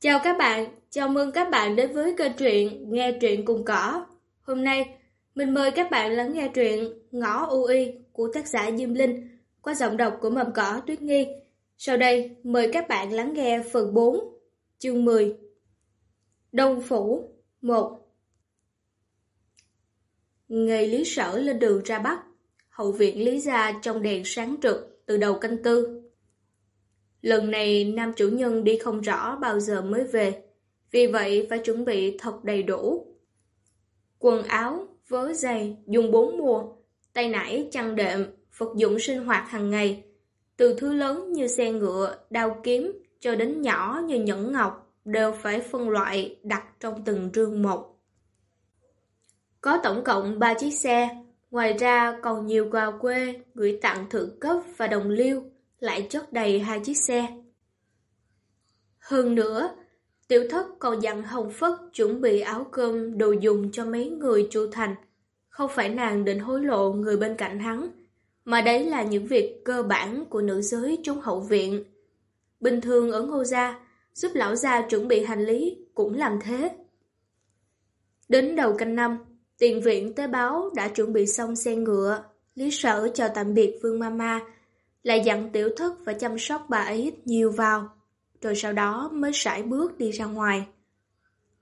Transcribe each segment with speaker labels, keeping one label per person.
Speaker 1: Chào các bạn, chào mừng các bạn đến với kênh truyện Nghe truyện cùng cỏ. Hôm nay, mình mời các bạn lắng nghe truyện Ngõ UI của tác giả Diêm Linh qua giọng đọc của mầm cỏ Tuyết Nghi. Sau đây, mời các bạn lắng nghe phần 4, chương 10. Đông Phủ 1 Ngày Lý Sở lên đường ra Bắc, hậu viện Lý Gia trong đèn sáng trực từ đầu canh tư. Lần này nam chủ nhân đi không rõ bao giờ mới về, vì vậy phải chuẩn bị thật đầy đủ. Quần áo, vớ giày, dùng bốn mùa, tay nải, chăn đệm, vật dụng sinh hoạt hàng ngày, từ thứ lớn như xe ngựa, đao kiếm, cho đến nhỏ như nhẫn ngọc, đều phải phân loại đặt trong từng rương một. Có tổng cộng 3 chiếc xe, ngoài ra còn nhiều quà quê, gửi tặng thượng cấp và đồng liêu, lại chất đầy hai chiếc xe. Hơn nữa, tiểu thất còn dặn Hồng Phất chuẩn bị áo cơm đồ dùng cho mấy người chu thành. Không phải nàng định hối lộ người bên cạnh hắn, mà đấy là những việc cơ bản của nữ giới trong hậu viện. Bình thường ở ngô gia, giúp lão gia chuẩn bị hành lý cũng làm thế. Đến đầu canh năm, tiền viện tới báo đã chuẩn bị xong xe ngựa. Lý sở chào tạm biệt Vương Mama, lại dặn tiểu thất và chăm sóc bà ấy nhiều vào, rồi sau đó mới sải bước đi ra ngoài.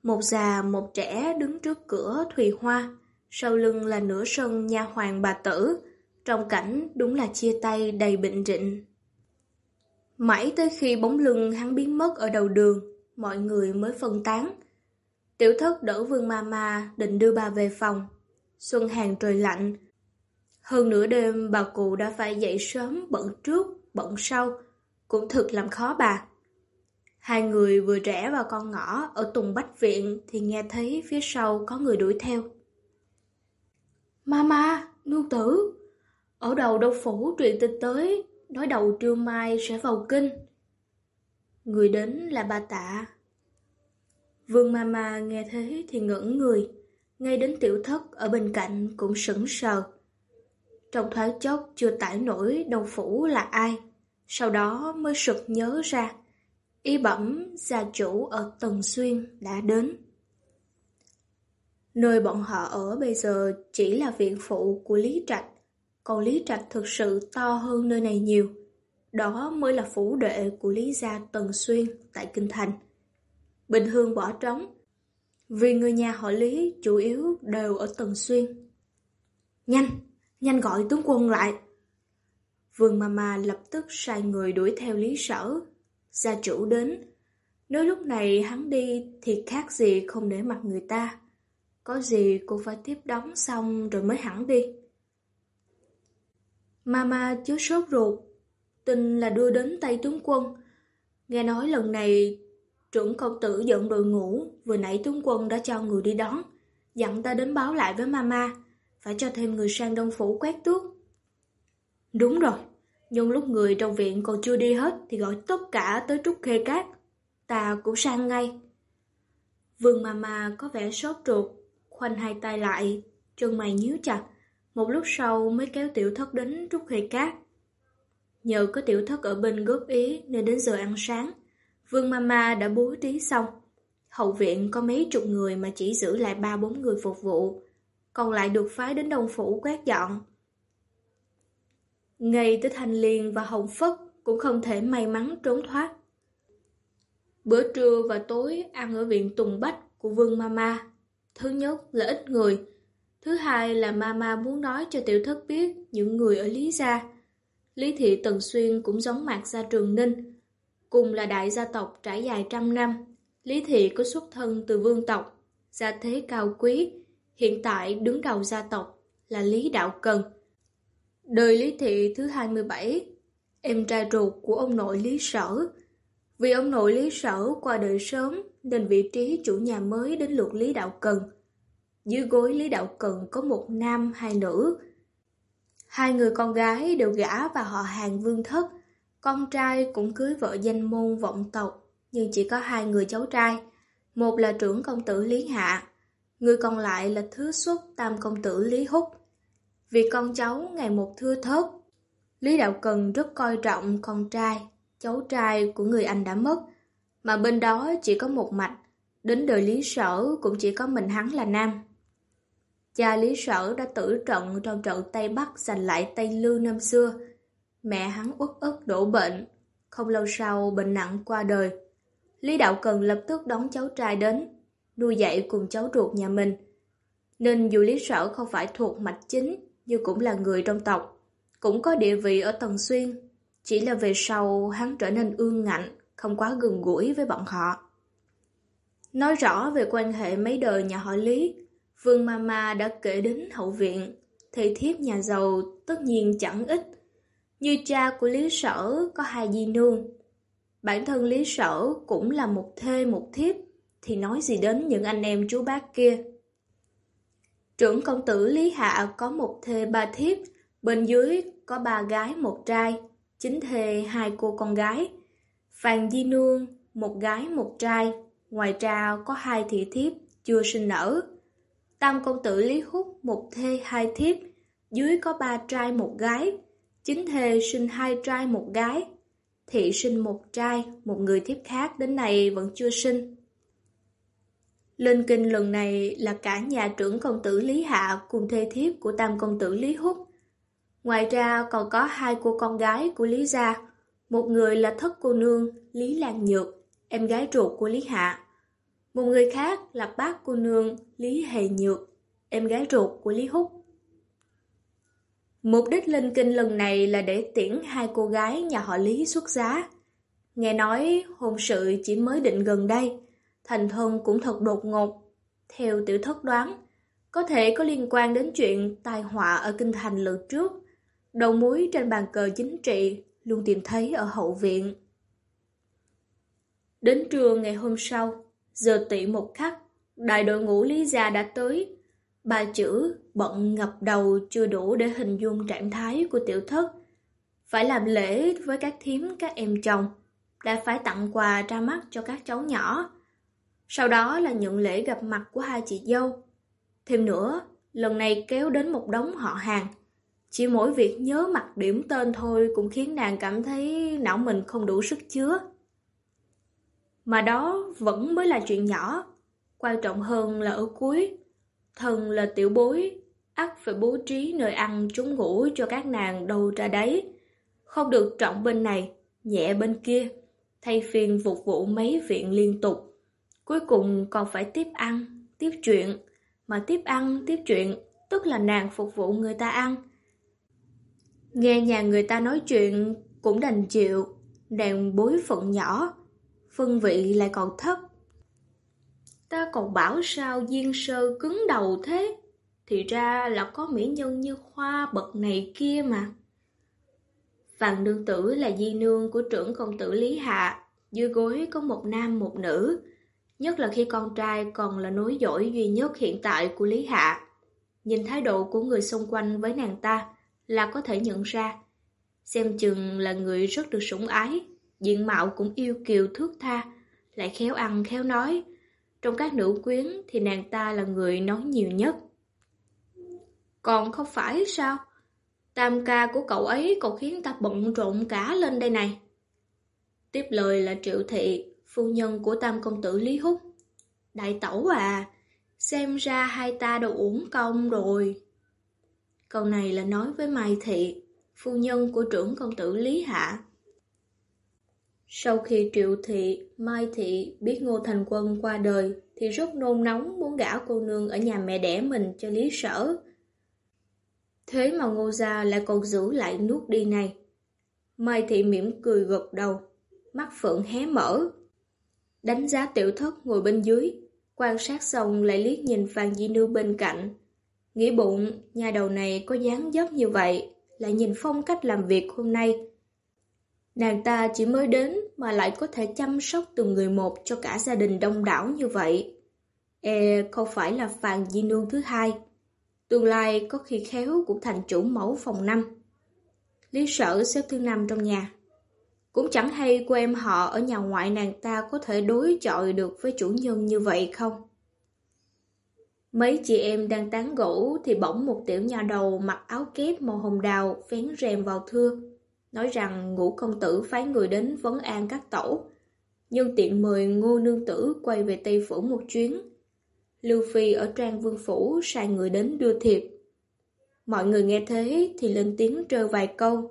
Speaker 1: Một già một trẻ đứng trước cửa Thùy Hoa, sau lưng là nửa sân nha hoàng bà tử, trong cảnh đúng là chia tay đầy bệnh rịnh. Mãi tới khi bóng lưng hắn biến mất ở đầu đường, mọi người mới phân tán. Tiểu thất đỡ vương ma ma định đưa bà về phòng. Xuân hàng trời lạnh. Hơn nửa đêm bà cụ đã phải dậy sớm bận trước, bận sau, cũng thực làm khó bà. Hai người vừa rẽ vào con ngõ ở Tùng Bách Viện thì nghe thấy phía sau có người đuổi theo. Mama, nương tử, ở đầu đô phủ truyền tin tới, nói đầu trưa mai sẽ vào kinh. Người đến là bà tạ. Vương Mama nghe thế thì ngẩn người, ngay đến tiểu thất ở bên cạnh cũng sững sờ. Trong thoáng chốc chưa tải nổi đầu phủ là ai, sau đó mới sực nhớ ra. Y bẩm gia chủ ở Tần Xuyên đã đến. Nơi bọn họ ở bây giờ chỉ là viện phụ của Lý Trạch, còn Lý Trạch thực sự to hơn nơi này nhiều. Đó mới là phủ đệ của Lý gia Tần Xuyên tại Kinh Thành. Bình Hương bỏ trống, vì người nhà họ Lý chủ yếu đều ở Tần Xuyên. Nhanh, nhanh gọi tướng quân lại. Vương Mama lập tức sai người đuổi theo Lý Sở. Gia chủ đến. Nếu lúc này hắn đi thì khác gì không để mặt người ta. Có gì cũng phải tiếp đón xong rồi mới hẳn đi. Mama chứa sốt ruột. Tin là đưa đến tay tướng quân. Nghe nói lần này trưởng công tử dẫn đội ngũ, vừa nãy tướng quân đã cho người đi đón. Dặn ta đến báo lại với mama, phải cho thêm người sang đông phủ quét tước. Đúng rồi, nhưng lúc người trong viện còn chưa đi hết thì gọi tất cả tới Trúc Khê Cát. Ta cũng sang ngay. Vương Mama có vẻ sốt ruột, khoanh hai tay lại, chân mày nhíu chặt. Một lúc sau mới kéo tiểu thất đến Trúc Khê Cát. Nhờ có tiểu thất ở bên góp ý nên đến giờ ăn sáng, Vương Mama đã bố trí xong. Hậu viện có mấy chục người mà chỉ giữ lại ba bốn người phục vụ, còn lại được phái đến Đông Phủ quét dọn. Ngay tới Thanh Liên và Hồng Phất cũng không thể may mắn trốn thoát. Bữa trưa và tối ăn ở viện Tùng Bách của Vương Mama. Thứ nhất là ít người. Thứ hai là Mama muốn nói cho tiểu thất biết những người ở Lý Gia. Lý Thị Tần Xuyên cũng giống Mạc Gia Trường Ninh. Cùng là đại gia tộc trải dài trăm năm. Lý Thị có xuất thân từ vương tộc, gia thế cao quý. Hiện tại đứng đầu gia tộc là Lý Đạo Cần. Đời Lý Thị thứ 27, em trai ruột của ông nội Lý Sở. Vì ông nội Lý Sở qua đời sớm nên vị trí chủ nhà mới đến lượt Lý Đạo Cần. Dưới gối Lý Đạo Cần có một nam hai nữ. Hai người con gái đều gả và họ hàng vương thất, con trai cũng cưới vợ danh môn vọng tộc, nhưng chỉ có hai người cháu trai. Một là trưởng công tử Lý Hạ, người còn lại là thứ xuất tam công tử Lý Húc. Vì con cháu ngày một thưa thớt, Lý Đạo Cần rất coi trọng con trai, cháu trai của người anh đã mất, Mà bên đó chỉ có một mạch, đến đời Lý Sở cũng chỉ có mình hắn là nam. Cha Lý Sở đã tử trận trong trận Tây Bắc giành lại Tây lưu năm xưa. Mẹ hắn uất ức đổ bệnh, không lâu sau bệnh nặng qua đời. Lý Đạo Cần lập tức đón cháu trai đến, nuôi dạy cùng cháu ruột nhà mình. Nên dù Lý Sở không phải thuộc mạch chính, nhưng cũng là người trong tộc, cũng có địa vị ở Tần Xuyên. Chỉ là về sau hắn trở nên ương ngạnh, không quá gần gũi với bọn họ. Nói rõ về quan hệ mấy đời nhà họ Lý, Vương Mama đã kể đến hậu viện, thầy thiếp nhà giàu tất nhiên chẳng ít. Như cha của Lý Sở có hai di nương. Bản thân Lý Sở cũng là một thê một thiếp, thì nói gì đến những anh em chú bác kia. Trưởng công tử Lý Hạ có một thê ba thiếp, bên dưới có ba gái một trai, chính thê hai cô con gái. Phàn Di Nương, một gái một trai, ngoài ra có hai thị thiếp chưa sinh nở. Tam công tử Lý Húc một thê hai thiếp, dưới có ba trai một gái, chính thê sinh hai trai một gái, thị sinh một trai, một người thiếp khác đến nay vẫn chưa sinh. Lên kinh lần này là cả nhà trưởng công tử Lý Hạ cùng thê thiếp của tam công tử Lý Húc. Ngoài ra còn có hai cô con gái của Lý Gia, một người là thất cô nương Lý Lan Nhược, em gái ruột của Lý Hạ. Một người khác là bác cô nương Lý Hề Nhược, em gái ruột của Lý Húc. Mục đích lên kinh lần này là để tiễn hai cô gái nhà họ Lý xuất giá. Nghe nói hôn sự chỉ mới định gần đây, thành thân cũng thật đột ngột. Theo tiểu thất đoán, có thể có liên quan đến chuyện tai họa ở kinh thành lượt trước. Đầu mối trên bàn cờ chính trị luôn tìm thấy ở hậu viện. Đến trưa ngày hôm sau, giờ tị một khắc, đại đội ngũ Lý Gia đã tới. Ba chữ bận ngập đầu chưa đủ để hình dung trạng thái của tiểu thất. Phải làm lễ với các thím các em chồng, đã phải tặng quà ra mắt cho các cháu nhỏ. Sau đó là nhận lễ gặp mặt của hai chị dâu. Thêm nữa, lần này kéo đến một đống họ hàng. Chỉ mỗi việc nhớ mặt điểm tên thôi cũng khiến nàng cảm thấy não mình không đủ sức chứa. Mà đó vẫn mới là chuyện nhỏ. Quan trọng hơn là ở cuối. Thần là tiểu bối, ắt phải bố trí nơi ăn trúng ngủ cho các nàng đâu ra đấy. Không được trọng bên này, nhẹ bên kia, thay phiên phục vụ mấy viện liên tục. Cuối cùng còn phải tiếp ăn, tiếp chuyện. Mà tiếp ăn, tiếp chuyện, tức là nàng phục vụ người ta ăn. Nghe nhà người ta nói chuyện cũng đành chịu, nàng bối phận nhỏ, phân vị lại còn thấp. Ta còn bảo sao duyên sơ cứng đầu thế, thì ra là có mỹ nhân như khoa bậc này kia mà. Vàng nương tử là di nương của trưởng công tử Lý Hạ, dưới gối có một nam một nữ, nhất là khi con trai còn là nối dỗi duy nhất hiện tại của Lý Hạ. Nhìn thái độ của người xung quanh với nàng ta là có thể nhận ra, xem chừng là người rất được sủng ái, diện mạo cũng yêu kiều thước tha, lại khéo ăn khéo nói. Trong các nữ quyến thì nàng ta là người nói nhiều nhất. Còn không phải sao? Tam ca của cậu ấy còn khiến ta bận rộn cả lên đây này. Tiếp lời là Triệu Thị, phu nhân của tam công tử Lý Húc. Đại tẩu à, xem ra hai ta đều uổng công rồi. Câu này là nói với Mai Thị, phu nhân của trưởng công tử Lý Hạ. Sau khi Triệu Thị, Mai Thị biết Ngô Thành Quân qua đời thì rất nôn nóng muốn gả cô nương ở nhà mẹ đẻ mình cho Lý Sở. Thế mà Ngô Gia lại còn giữ lại nuốt đi này. Mai Thị mỉm cười gật đầu, mắt phượng hé mở. Đánh giá tiểu thất ngồi bên dưới, quan sát xong lại liếc nhìn Phan Di Nương bên cạnh. Nghĩ bụng, nhà đầu này có dáng dấp như vậy, lại nhìn phong cách làm việc hôm nay Nàng ta chỉ mới đến mà lại có thể chăm sóc từng người một cho cả gia đình đông đảo như vậy. E không phải là Phan di nương thứ hai. Tương lai có khi khéo cũng thành chủ mẫu phòng năm. Lý sở xếp thứ năm trong nhà. Cũng chẳng hay cô em họ ở nhà ngoại nàng ta có thể đối chọi được với chủ nhân như vậy không? Mấy chị em đang tán gỗ thì bỗng một tiểu nhà đầu mặc áo kép màu hồng đào vén rèm vào thưa nói rằng ngũ công tử phái người đến vấn an các tổ. nhân tiện mời ngô nương tử quay về Tây Phủ một chuyến. Lưu Phi ở Trang Vương Phủ sai người đến đưa thiệp. Mọi người nghe thế thì lên tiếng trơ vài câu,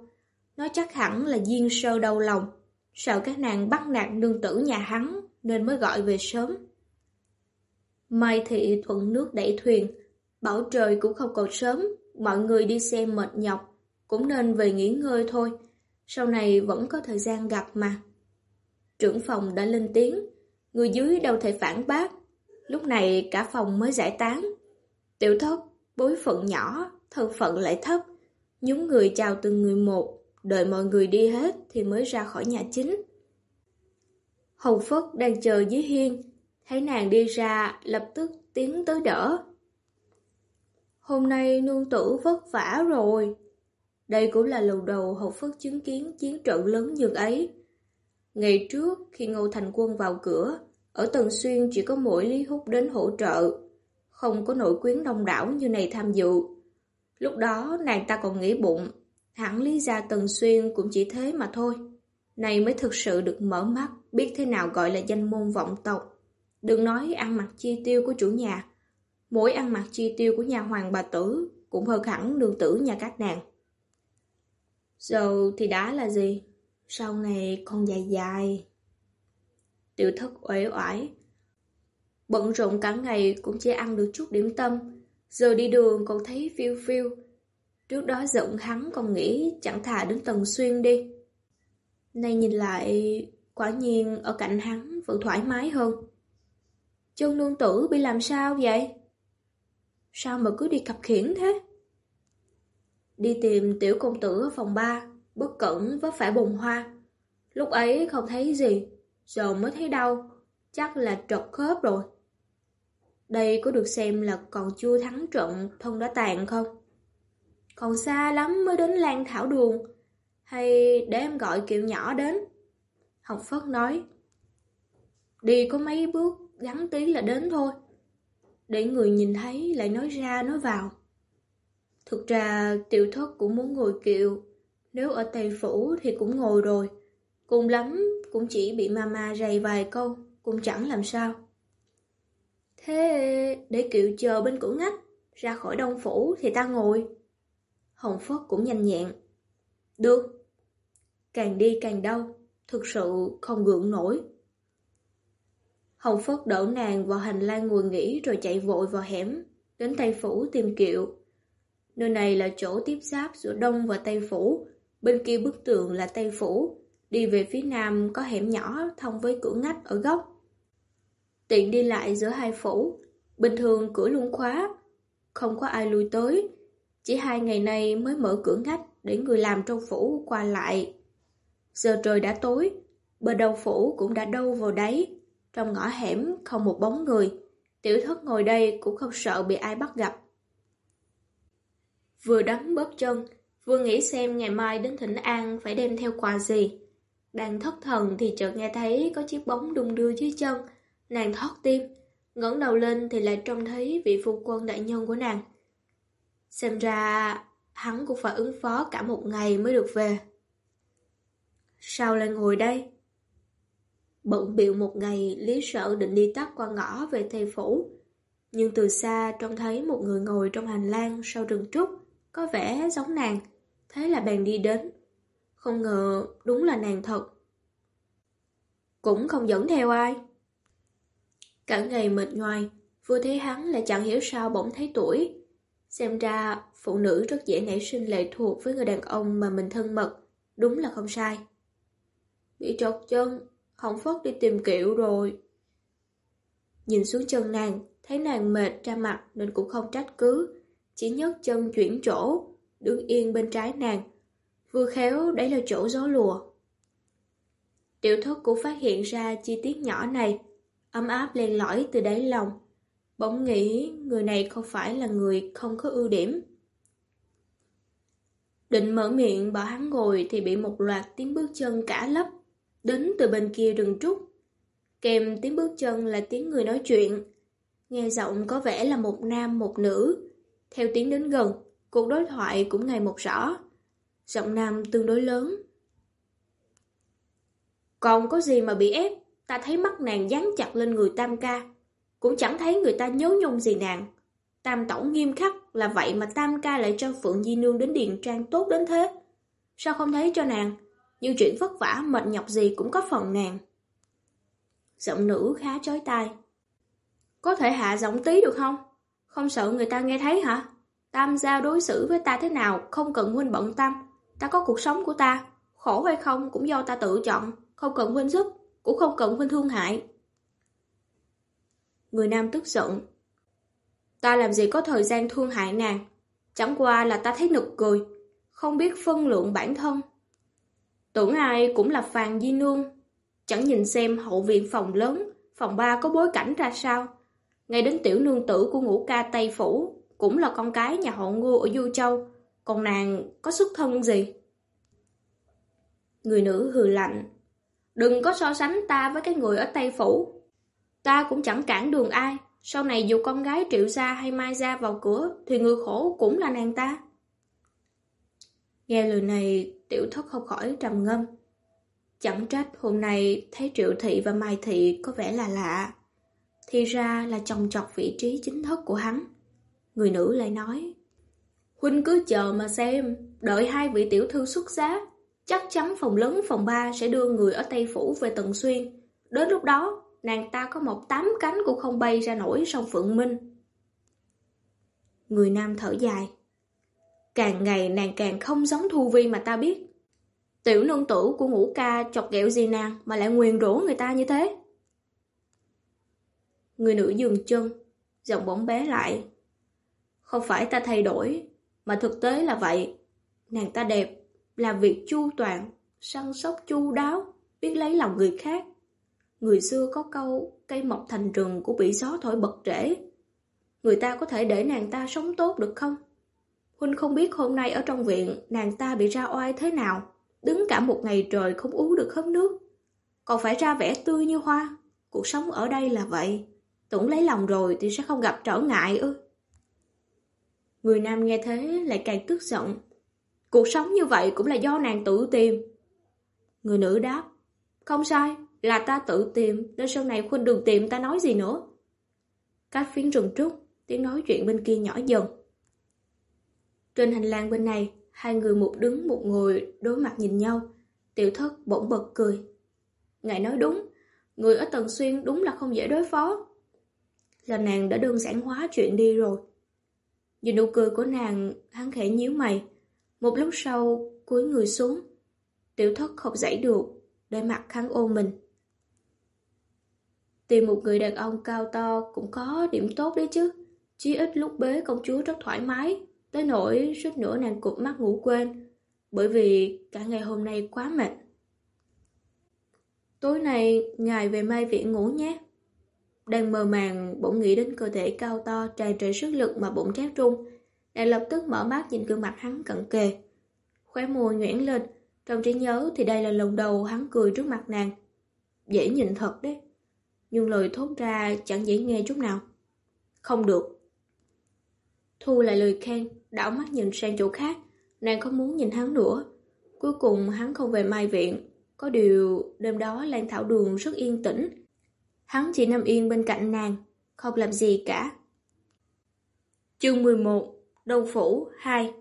Speaker 1: nói chắc hẳn là duyên sơ đau lòng, sợ các nàng bắt nạt nương tử nhà hắn nên mới gọi về sớm. Mai thị thuận nước đẩy thuyền, bảo trời cũng không còn sớm, mọi người đi xem mệt nhọc, cũng nên về nghỉ ngơi thôi, sau này vẫn có thời gian gặp mà. Trưởng phòng đã lên tiếng, người dưới đâu thể phản bác, lúc này cả phòng mới giải tán. Tiểu thất, bối phận nhỏ, thân phận lại thấp, nhúng người chào từng người một, đợi mọi người đi hết thì mới ra khỏi nhà chính. Hồng Phất đang chờ dưới hiên, thấy nàng đi ra lập tức tiến tới đỡ. Hôm nay nương tử vất vả rồi. Đây cũng là lần đầu Hồng Phất chứng kiến chiến trận lớn như ấy. Ngày trước khi Ngô Thành Quân vào cửa, ở Tần Xuyên chỉ có mỗi Lý Húc đến hỗ trợ, không có nội quyến đông đảo như này tham dự. Lúc đó nàng ta còn nghĩ bụng, hẳn Lý gia Tần Xuyên cũng chỉ thế mà thôi. Này mới thực sự được mở mắt, biết thế nào gọi là danh môn vọng tộc. Đừng nói ăn mặc chi tiêu của chủ nhà, mỗi ăn mặc chi tiêu của nhà hoàng bà tử cũng hơn hẳn đường tử nhà các nàng. Giờ thì đã là gì? Sau này còn dài dài. Tiểu thất uể oải. Bận rộn cả ngày cũng chỉ ăn được chút điểm tâm. Giờ đi đường còn thấy phiêu phiêu. Trước đó giận hắn còn nghĩ chẳng thà đến Tần Xuyên đi. Nay nhìn lại, quả nhiên ở cạnh hắn vẫn thoải mái hơn. Chân nương tử bị làm sao vậy? Sao mà cứ đi cặp khiển thế? Đi tìm tiểu công tử ở phòng 3, bất cẩn vấp phải bồn hoa. Lúc ấy không thấy gì, giờ mới thấy đau, chắc là trật khớp rồi. Đây có được xem là còn chưa thắng trận thông đã tàn không? Còn xa lắm mới đến Lan Thảo Đường, hay để em gọi kiệu nhỏ đến? Học Phất nói, đi có mấy bước, gắn tí là đến thôi. Để người nhìn thấy lại nói ra nói vào. Thực ra tiểu thất cũng muốn ngồi kiệu, nếu ở Tây Phủ thì cũng ngồi rồi. Cùng lắm cũng chỉ bị mama rầy vài câu, cũng chẳng làm sao. Thế để kiệu chờ bên cửa ngách, ra khỏi đông phủ thì ta ngồi. Hồng Phất cũng nhanh nhẹn. Được. Càng đi càng đau, thực sự không gượng nổi. Hồng Phất đỡ nàng vào hành lang ngồi nghỉ rồi chạy vội vào hẻm, đến Tây Phủ tìm kiệu. Nơi này là chỗ tiếp giáp giữa Đông và Tây Phủ, bên kia bức tường là Tây Phủ, đi về phía nam có hẻm nhỏ thông với cửa ngách ở góc. Tiện đi lại giữa hai phủ, bình thường cửa luôn khóa, không có ai lui tới, chỉ hai ngày nay mới mở cửa ngách để người làm trong phủ qua lại. Giờ trời đã tối, bờ đầu phủ cũng đã đâu vào đấy, trong ngõ hẻm không một bóng người, tiểu thất ngồi đây cũng không sợ bị ai bắt gặp. Vừa đắng bớt chân, vừa nghĩ xem ngày mai đến Thịnh An phải đem theo quà gì. Đang thất thần thì chợt nghe thấy có chiếc bóng đung đưa dưới chân, nàng thoát tim, ngẩng đầu lên thì lại trông thấy vị phu quân đại nhân của nàng. Xem ra hắn cũng phải ứng phó cả một ngày mới được về. Sao lại ngồi đây? Bận biệu một ngày, Lý sở định đi tắt qua ngõ về thầy Phủ. Nhưng từ xa trông thấy một người ngồi trong hành lang sau rừng trúc, có vẻ giống nàng. Thế là bèn đi đến. Không ngờ đúng là nàng thật. Cũng không dẫn theo ai. Cả ngày mệt nhoài, vừa thấy hắn lại chẳng hiểu sao bỗng thấy tuổi. Xem ra phụ nữ rất dễ nảy sinh lệ thuộc với người đàn ông mà mình thân mật, đúng là không sai. Bị trột chân, Hồng Phất đi tìm kiệu rồi. Nhìn xuống chân nàng, thấy nàng mệt ra mặt nên cũng không trách cứ, chỉ nhấc chân chuyển chỗ, đứng yên bên trái nàng. Vừa khéo đấy là chỗ gió lùa. Tiểu thất cũng phát hiện ra chi tiết nhỏ này, ấm áp len lỏi từ đáy lòng. Bỗng nghĩ người này không phải là người không có ưu điểm. Định mở miệng bảo hắn ngồi thì bị một loạt tiếng bước chân cả lấp, đến từ bên kia rừng trúc. Kèm tiếng bước chân là tiếng người nói chuyện. Nghe giọng có vẻ là một nam một nữ. Theo tiếng đến gần, cuộc đối thoại cũng ngày một rõ. Giọng nam tương đối lớn. Còn có gì mà bị ép, ta thấy mắt nàng dán chặt lên người tam ca, cũng chẳng thấy người ta nhớ nhung gì nàng. Tam tổng nghiêm khắc là vậy mà tam ca lại cho Phượng Di Nương đến Điền Trang tốt đến thế. Sao không thấy cho nàng? Nhưng chuyện vất vả mệt nhọc gì cũng có phần nàng. Giọng nữ khá chói tai. Có thể hạ giọng tí được không? Không sợ người ta nghe thấy hả? Tam gia đối xử với ta thế nào không cần huynh bận tâm. Ta có cuộc sống của ta. Khổ hay không cũng do ta tự chọn. Không cần huynh giúp, cũng không cần huynh thương hại. Người nam tức giận. Ta làm gì có thời gian thương hại nàng. Chẳng qua là ta thấy nực cười. Không biết phân lượng bản thân. Tưởng ai cũng là phàn di nương. Chẳng nhìn xem hậu viện phòng lớn, phòng ba có bối cảnh ra sao. Ngay đến tiểu nương tử của ngũ ca Tây Phủ cũng là con cái nhà họ ngô ở Du Châu. Còn nàng có xuất thân gì? Người nữ hừ lạnh. Đừng có so sánh ta với cái người ở Tây Phủ. Ta cũng chẳng cản đường ai. Sau này dù con gái triệu gia hay mai gia vào cửa thì người khổ cũng là nàng ta. Nghe lời này, tiểu thất không khỏi trầm ngâm. Chẳng trách hôm nay thấy triệu thị và mai thị có vẻ là lạ. Thì ra là chồng chọc vị trí chính thức của hắn. Người nữ lại nói, Huynh cứ chờ mà xem, đợi hai vị tiểu thư xuất giá, chắc chắn phòng lớn phòng ba sẽ đưa người ở Tây Phủ về Tần Xuyên. Đến lúc đó, nàng ta có một tám cánh cũng không bay ra nổi sông Phượng Minh. Người nam thở dài. Càng ngày nàng càng không giống Thu Vi mà ta biết. Tiểu nương tử của ngũ ca chọc ghẹo gì nàng mà lại nguyền rủa người ta như thế. Người nữ dừng chân, giọng bỗng bé lại. Không phải ta thay đổi, mà thực tế là vậy. Nàng ta đẹp, làm việc chu toàn, săn sóc chu đáo, biết lấy lòng người khác. Người xưa có câu cây mọc thành rừng cũng bị gió thổi bật rễ. Người ta có thể để nàng ta sống tốt được không? Huynh không biết hôm nay ở trong viện nàng ta bị ra oai thế nào, đứng cả một ngày trời không uống được hớp nước. Còn phải ra vẻ tươi như hoa, cuộc sống ở đây là vậy. Tụng lấy lòng rồi thì sẽ không gặp trở ngại ư. Người nam nghe thế lại càng tức giận. Cuộc sống như vậy cũng là do nàng tự tìm. Người nữ đáp, không sai, là ta tự tìm, nên sau này khuynh đừng tìm ta nói gì nữa. Các phiến rừng trúc, tiếng nói chuyện bên kia nhỏ dần. Trên hành lang bên này, hai người một đứng một ngồi đối mặt nhìn nhau. Tiểu thất bỗng bật cười. Ngài nói đúng, người ở Tần Xuyên đúng là không dễ đối phó. Là nàng đã đơn giản hóa chuyện đi rồi. Nhìn nụ cười của nàng, hắn khẽ nhíu mày. Một lúc sau, cúi người xuống. Tiểu thất không dãy được, để mặt hắn ôm mình. Tìm một người đàn ông cao to cũng có điểm tốt đấy chứ. Chí ít lúc bế công chúa rất thoải mái, tới nỗi suốt nữa nàng cụp mắt ngủ quên, bởi vì cả ngày hôm nay quá mệt. Tối nay, ngài về mai viện ngủ nhé. Đang mơ màng, bỗng nghĩ đến cơ thể cao to tràn trề sức lực mà bụng trát trung. Nàng lập tức mở mắt nhìn gương mặt hắn cận kề. Khóe môi nhuyễn lên, trong trí nhớ thì đây là lần đầu hắn cười trước mặt nàng. Dễ nhìn thật đấy. Nhưng lời thốt ra chẳng dễ nghe chút nào. Không được. Thu lại lời khen, đảo mắt nhìn sang chỗ khác. Nàng không muốn nhìn hắn nữa. Cuối cùng hắn không về mai viện. Có điều đêm đó Lan Thảo Đường rất yên tĩnh. Hắn chỉ nằm yên bên cạnh nàng, không làm gì cả. Chương 11 Đông Phủ 2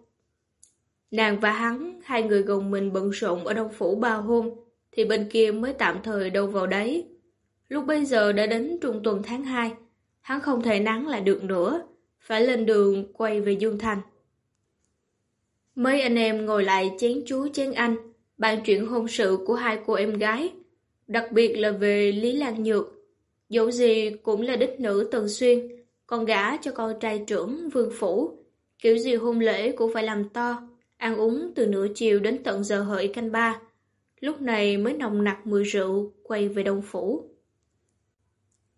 Speaker 1: Nàng và hắn, hai người gồng mình bận rộn ở Đông Phủ ba hôm, thì bên kia mới tạm thời đâu vào đấy. Lúc bây giờ đã đến trung tuần tháng 2, hắn không thể nắng lại được nữa, phải lên đường quay về Dương Thành. Mấy anh em ngồi lại chén chú chén anh, bàn chuyện hôn sự của hai cô em gái, đặc biệt là về Lý Lan Nhược. Dẫu gì cũng là đích nữ Tần Xuyên, con gả cho con trai trưởng Vương Phủ. Kiểu gì hôn lễ cũng phải làm to, ăn uống từ nửa chiều đến tận giờ hợi canh ba. Lúc này mới nồng nặc mùi rượu, quay về Đông Phủ.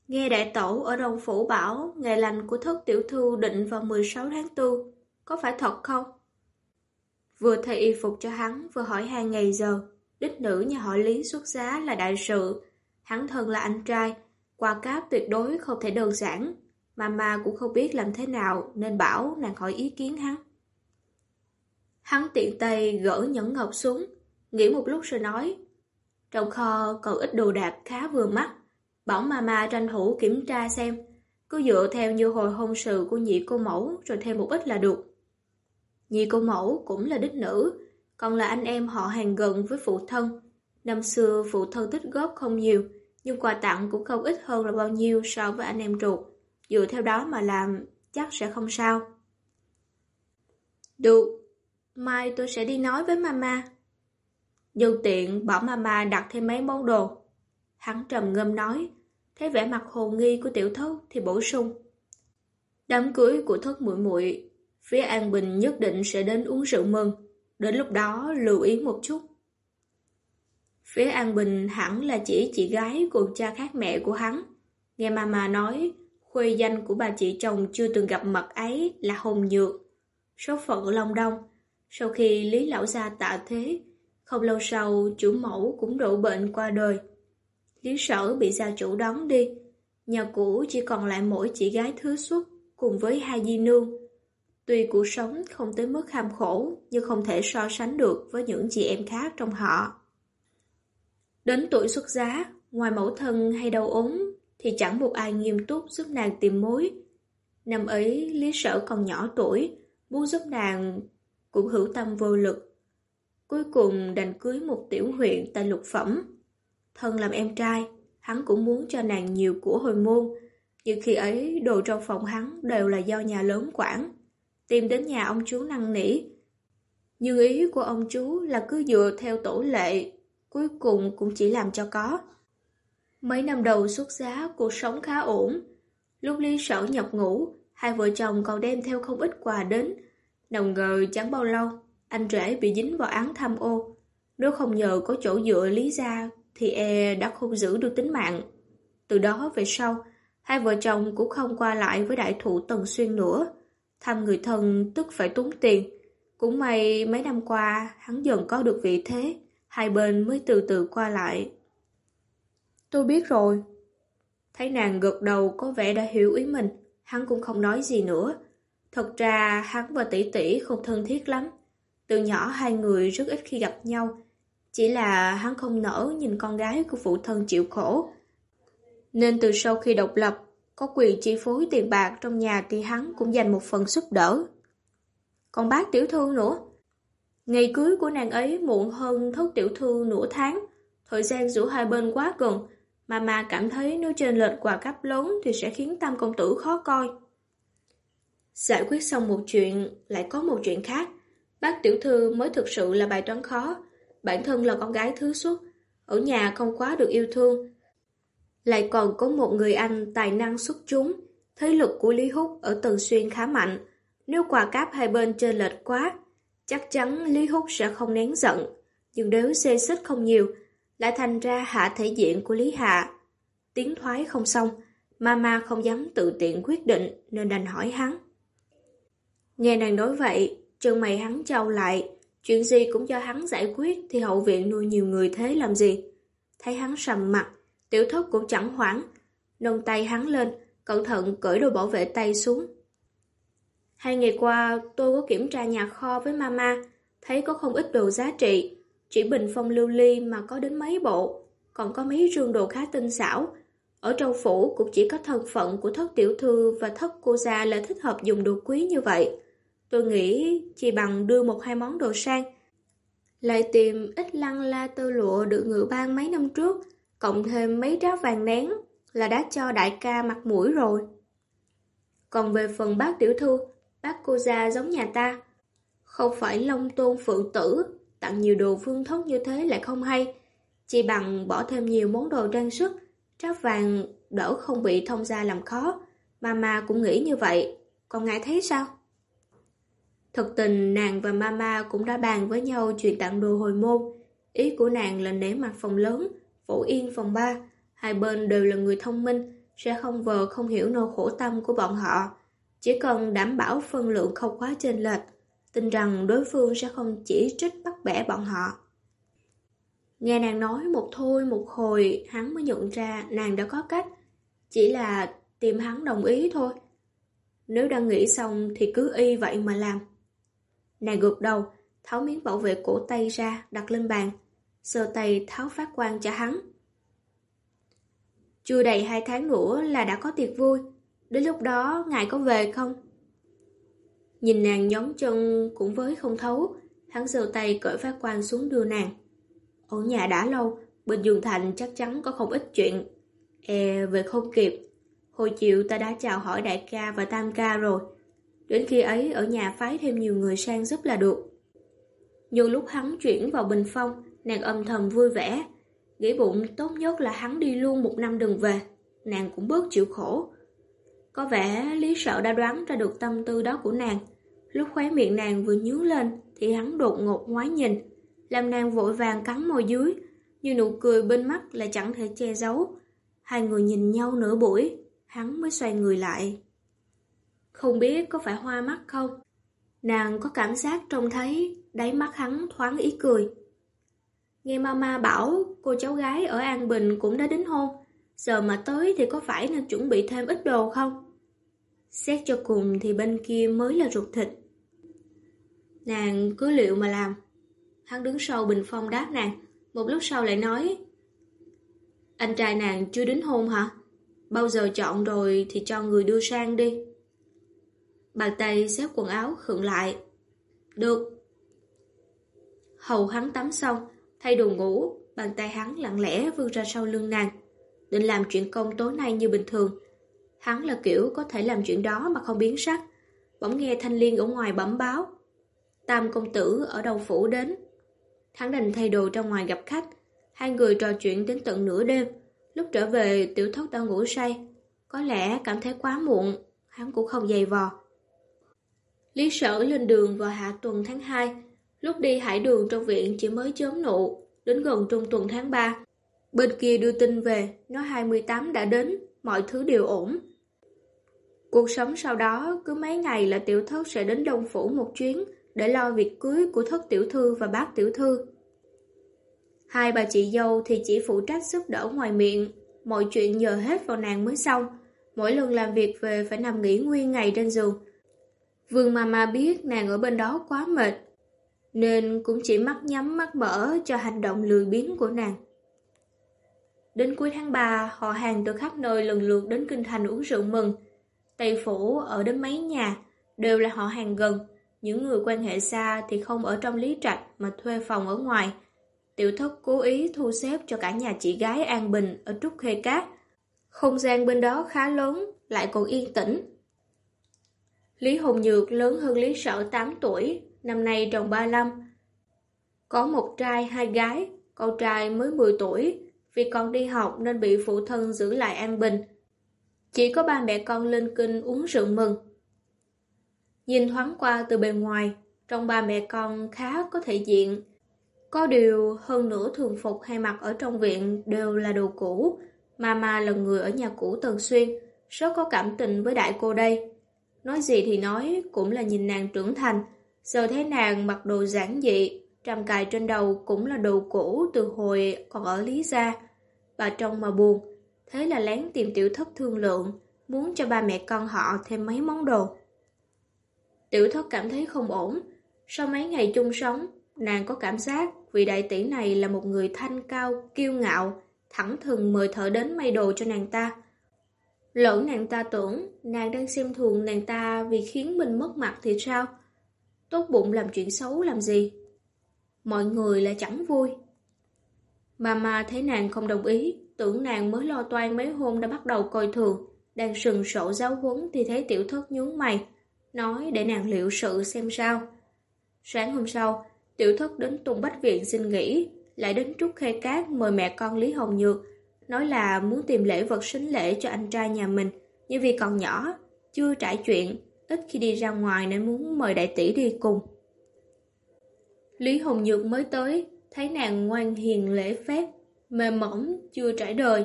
Speaker 1: Nghe đại tổ ở đồng Phủ bảo ngày lành của thất tiểu thư định vào 16 tháng 4, có phải thật không? Vừa thay y phục cho hắn, vừa hỏi hai ngày giờ. Đích nữ nhà họ Lý xuất giá là đại sự. Hắn thân là anh trai, qua cáp tuyệt đối không thể đơn giản. Mama cũng không biết làm thế nào nên bảo nàng hỏi ý kiến hắn. Hắn tiện tay gỡ nhẫn ngọc xuống, nghĩ một lúc rồi nói. Trong kho còn ít đồ đạc khá vừa mắt. Bảo mama tranh thủ kiểm tra xem, cứ dựa theo như hồi hôn sự của nhị cô mẫu rồi thêm một ít là được. Nhị cô mẫu cũng là đích nữ, còn là anh em họ hàng gần với phụ thân. Năm xưa phụ thân tích góp không nhiều, nhưng quà tặng cũng không ít hơn là bao nhiêu so với anh em ruột. Dựa theo đó mà làm, chắc sẽ không sao. Được, mai tôi sẽ đi nói với mama. Nhân tiện bảo mama đặt thêm mấy món đồ. Hắn trầm ngâm nói, thấy vẻ mặt hồ nghi của tiểu thất thì bổ sung. Đám cưới của thất muội muội phía An Bình nhất định sẽ đến uống rượu mừng. Đến lúc đó lưu ý một chút. Phía An Bình hẳn là chỉ chị gái cùng cha khác mẹ của hắn. Nghe mama nói, khuê danh của bà chị chồng chưa từng gặp mặt ấy là Hồng Nhược. Số phận Long Đông. Sau khi Lý Lão Gia tạ thế, không lâu sau chủ mẫu cũng đổ bệnh qua đời. Lý sở bị gia chủ đón đi. Nhà cũ chỉ còn lại mỗi chị gái thứ xuất cùng với hai di nương. Tuy cuộc sống không tới mức kham khổ, nhưng không thể so sánh được với những chị em khác trong họ. Đến tuổi xuất giá, ngoài mẫu thân hay đau ốm, thì chẳng một ai nghiêm túc giúp nàng tìm mối. Năm ấy, Lý Sở còn nhỏ tuổi, muốn giúp nàng cũng hữu tâm vô lực. Cuối cùng đành cưới một tiểu huyện tại lục phẩm. Thân làm em trai, hắn cũng muốn cho nàng nhiều của hồi môn, nhưng khi ấy đồ trong phòng hắn đều là do nhà lớn quản. Tìm đến nhà ông chú năn nỉ. Nhưng ý của ông chú là cứ dựa theo tổ lệ, cuối cùng cũng chỉ làm cho có. Mấy năm đầu xuất giá, cuộc sống khá ổn. Lúc ly Sở nhập ngủ, hai vợ chồng còn đem theo không ít quà đến. Nào ngờ chẳng bao lâu, anh rể bị dính vào án tham ô. Nếu không nhờ có chỗ dựa lý ra, thì e đã không giữ được tính mạng. Từ đó về sau, hai vợ chồng cũng không qua lại với đại thụ Tần Xuyên nữa. Thăm người thân tức phải tốn tiền. Cũng may mấy năm qua, hắn dần có được vị thế, hai bên mới từ từ qua lại. Tôi biết rồi. Thấy nàng gật đầu có vẻ đã hiểu ý mình, hắn cũng không nói gì nữa. Thật ra hắn và tỷ tỷ không thân thiết lắm. Từ nhỏ hai người rất ít khi gặp nhau. Chỉ là hắn không nỡ nhìn con gái của phụ thân chịu khổ. Nên từ sau khi độc lập, có quyền chi phối tiền bạc trong nhà thì hắn cũng dành một phần giúp đỡ. Còn bác tiểu thư nữa. Ngày cưới của nàng ấy muộn hơn thất tiểu thư nửa tháng. Thời gian giữa hai bên quá gần, mà mà cảm thấy nếu trên lệch quà cấp lớn thì sẽ khiến tam công tử khó coi. Giải quyết xong một chuyện, lại có một chuyện khác. Bác tiểu thư mới thực sự là bài toán khó. Bản thân là con gái thứ xuất, ở nhà không quá được yêu thương. Lại còn có một người anh tài năng xuất chúng. Thế lực của Lý Húc ở Tần Xuyên khá mạnh. Nếu quà cáp hai bên trên lệch quá, chắc chắn Lý Húc sẽ không nén giận. Nhưng nếu xê xích không nhiều, lại thành ra hạ thể diện của Lý Hạ. Tiếng thoái không xong, Mama không dám tự tiện quyết định nên đành hỏi hắn. Nghe nàng nói vậy, chân mày hắn trao lại, chuyện gì cũng cho hắn giải quyết thì hậu viện nuôi nhiều người thế làm gì. Thấy hắn sầm mặt, tiểu thất cũng chẳng hoảng, Nông tay hắn lên, cẩn thận cởi đồ bảo vệ tay xuống. Hai ngày qua tôi có kiểm tra nhà kho với mama, thấy có không ít đồ giá trị, chỉ bình phong lưu ly mà có đến mấy bộ, còn có mấy rương đồ khá tinh xảo. Ở trong phủ cũng chỉ có thân phận của thất tiểu thư và thất cô gia là thích hợp dùng đồ quý như vậy. Tôi nghĩ chỉ bằng đưa một hai món đồ sang. Lại tìm ít lăng la tơ lụa được ngự ban mấy năm trước, cộng thêm mấy tráp vàng nén là đã cho đại ca mặt mũi rồi. Còn về phần bác tiểu thư, bác cô gia giống nhà ta. Không phải long tôn phượng tử, tặng nhiều đồ phương thốt như thế lại không hay. Chỉ bằng bỏ thêm nhiều món đồ trang sức, tráp vàng đỡ không bị thông gia làm khó. Mama cũng nghĩ như vậy, còn ngài thấy sao? Thực tình nàng và mama cũng đã bàn với nhau chuyện tặng đồ hồi môn. Ý của nàng là nể mặt phòng lớn, phổ yên phòng ba. Hai bên đều là người thông minh, sẽ không vờ không hiểu nỗi khổ tâm của bọn họ. Chỉ cần đảm bảo phân lượng không quá chênh lệch, tin rằng đối phương sẽ không chỉ trích bắt bẻ bọn họ. Nghe nàng nói một thôi một hồi, hắn mới nhận ra nàng đã có cách, chỉ là tìm hắn đồng ý thôi. Nếu đang nghĩ xong thì cứ y vậy mà làm. Nàng gục đầu, tháo miếng bảo vệ cổ tay ra, đặt lên bàn, sờ tay tháo phát quan cho hắn. Chưa đầy hai tháng nữa là đã có tiệc vui. Đến lúc đó ngài có về không? Nhìn nàng nhón chân cũng với không thấu, hắn giơ tay cởi phát quan xuống đưa nàng. Ở nhà đã lâu, bên Dương Thành chắc chắn có không ít chuyện. E về không kịp. Hồi chiều ta đã chào hỏi đại ca và tam ca rồi. Đến khi ấy ở nhà phái thêm nhiều người sang giúp là được. Nhưng lúc hắn chuyển vào Bình Phong, nàng âm thầm vui vẻ. Nghĩ bụng tốt nhất là hắn đi luôn một năm đừng về. Nàng cũng bớt chịu khổ. Có vẻ Lý Sợ đã đoán ra được tâm tư đó của nàng. Lúc khóe miệng nàng vừa nhướng lên thì hắn đột ngột ngoái nhìn, làm nàng vội vàng cắn môi dưới, như nụ cười bên mắt là chẳng thể che giấu. Hai người nhìn nhau nửa buổi, hắn mới xoay người lại. Không biết có phải hoa mắt không? Nàng có cảm giác trông thấy đáy mắt hắn thoáng ý cười. Nghe mama bảo cô cháu gái ở An Bình cũng đã đính hôn, giờ mà tới thì có phải nên chuẩn bị thêm ít đồ không? Xét cho cùng thì bên kia mới là ruột thịt. Nàng cứ liệu mà làm. Hắn đứng sau bình phong đáp nàng, một lúc sau lại nói Anh trai nàng chưa đính hôn hả? Bao giờ chọn rồi thì cho người đưa sang đi. Bàn tay xếp quần áo khựng lại. Được. Hầu hắn tắm xong, thay đồ ngủ, bàn tay hắn lặng lẽ vươn ra sau lưng nàng. Định làm chuyện công tối nay như bình thường. Hắn là kiểu có thể làm chuyện đó mà không biến sắc. Bỗng nghe Thanh Liên ở ngoài bẩm báo. Tam công tử ở đầu phủ đến. Hắn đành thay đồ ra ngoài gặp khách. Hai người trò chuyện đến tận nửa đêm. Lúc trở về tiểu thất đang ngủ say. Có lẽ cảm thấy quá muộn, hắn cũng không dày vò. Lý sở lên đường vào hạ tuần tháng 2. Lúc đi hải đường trong viện chỉ mới chớm nụ, đến gần trung tuần tháng 3. Bên kia đưa tin về, nói 28 đã đến, mọi thứ đều ổn. Cuộc sống sau đó, cứ mấy ngày là tiểu thất sẽ đến Đông Phủ một chuyến để lo việc cưới của thất tiểu thư và bác tiểu thư. Hai bà chị dâu thì chỉ phụ trách giúp đỡ ngoài miệng, mọi chuyện nhờ hết vào nàng mới xong. Mỗi lần làm việc về phải nằm nghỉ nguyên ngày trên giường. Vương Mama biết nàng ở bên đó quá mệt, nên cũng chỉ mắt nhắm mắt mở cho hành động lười biếng của nàng. Đến cuối tháng 3, họ hàng từ khắp nơi lần lượt đến Kinh Thành uống rượu mừng. Tây Phủ ở đến mấy nhà, đều là họ hàng gần. Những người quan hệ xa thì không ở trong lý trạch mà thuê phòng ở ngoài. Tiểu thất cố ý thu xếp cho cả nhà chị gái an bình ở Trúc Khê Cát. Không gian bên đó khá lớn, lại còn yên tĩnh. Lý Hồng Nhược lớn hơn Lý Sở 8 tuổi, năm nay tròn 35. Có một trai hai gái, con trai mới 10 tuổi, vì còn đi học nên bị phụ thân giữ lại an bình. Chỉ có ba mẹ con lên kinh uống rượu mừng. Nhìn thoáng qua từ bề ngoài, trong ba mẹ con khá có thể diện. Có điều hơn nữa thường phục hay mặc ở trong viện đều là đồ cũ, Mama là người ở nhà cũ Tần Xuyên, rất có cảm tình với đại cô đây. Nói gì thì nói, cũng là nhìn nàng trưởng thành, giờ thấy nàng mặc đồ giản dị, trầm cài trên đầu cũng là đồ cũ từ hồi còn ở Lý Gia. Bà trông mà buồn, thế là lén tìm tiểu thất thương lượng, muốn cho ba mẹ con họ thêm mấy món đồ. Tiểu thất cảm thấy không ổn, sau mấy ngày chung sống, nàng có cảm giác vị đại tỷ này là một người thanh cao, kiêu ngạo, thẳng thừng mời thợ đến may đồ cho nàng ta. Lỡ nàng ta tưởng nàng đang xem thường nàng ta vì khiến mình mất mặt thì sao? Tốt bụng làm chuyện xấu làm gì? Mọi người lại chẳng vui. Mama thấy nàng không đồng ý, tưởng nàng mới lo toan mấy hôm đã bắt đầu coi thường, đang sừng sổ giáo huấn thì thấy tiểu thất nhướng mày, nói để nàng liệu sự xem sao. Sáng hôm sau, tiểu thất đến Tùng Bách Viện xin nghỉ, lại đến Trúc Khê Cát mời mẹ con Lý Hồng Nhược, nói là muốn tìm lễ vật sính lễ cho anh trai nhà mình, nhưng vì còn nhỏ, chưa trải chuyện, ít khi đi ra ngoài nên muốn mời đại tỷ đi cùng. Lý Hồng Nhược mới tới, thấy nàng ngoan hiền lễ phép, mềm mỏng, chưa trải đời,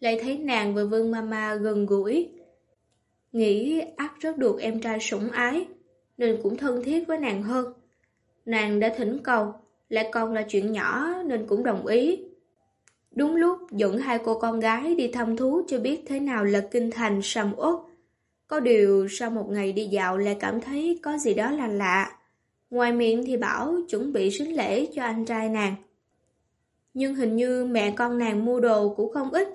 Speaker 1: lại thấy nàng và Vương Mama gần gũi. Nghĩ ác rất được em trai sủng ái, nên cũng thân thiết với nàng hơn. Nàng đã thỉnh cầu, lại còn là chuyện nhỏ nên cũng đồng ý. Đúng lúc dẫn hai cô con gái đi thăm thú cho biết thế nào là kinh thành sầm uất. Có điều sau một ngày đi dạo lại cảm thấy có gì đó là lạ. Ngoài miệng thì bảo chuẩn bị sính lễ cho anh trai nàng. Nhưng hình như mẹ con nàng mua đồ cũng không ít.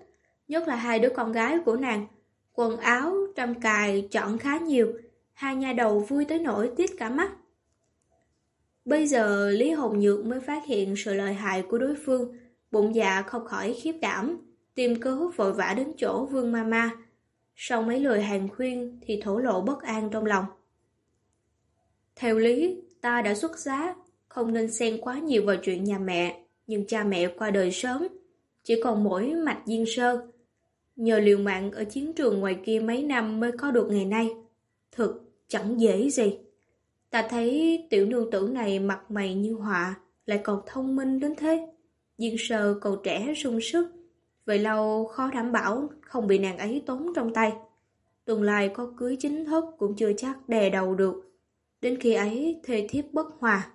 Speaker 1: Nhất là hai đứa con gái của nàng. Quần áo, trăm cài, chọn khá nhiều. Hai nhà đầu vui tới nỗi tiết cả mắt. Bây giờ Lý Hồng Nhược mới phát hiện sự lợi hại của đối phương, bụng dạ không khỏi khiếp đảm, tìm cơ hút vội vã đến chỗ Vương Mama. Sau mấy lời hàng khuyên thì thổ lộ bất an trong lòng. Theo lý, ta đã xuất giá, không nên xen quá nhiều vào chuyện nhà mẹ, nhưng cha mẹ qua đời sớm, chỉ còn mỗi mạch diên sơ. Nhờ liều mạng ở chiến trường ngoài kia mấy năm mới có được ngày nay. Thực, chẳng dễ gì. Ta thấy tiểu nương tử này mặt mày như họa, lại còn thông minh đến thế. Diên sơ còn trẻ sung sức, vậy lâu khó đảm bảo không bị nàng ấy tốn trong tay. Tương lai có cưới chính thức cũng chưa chắc đè đầu được. Đến khi ấy thê thiếp bất hòa.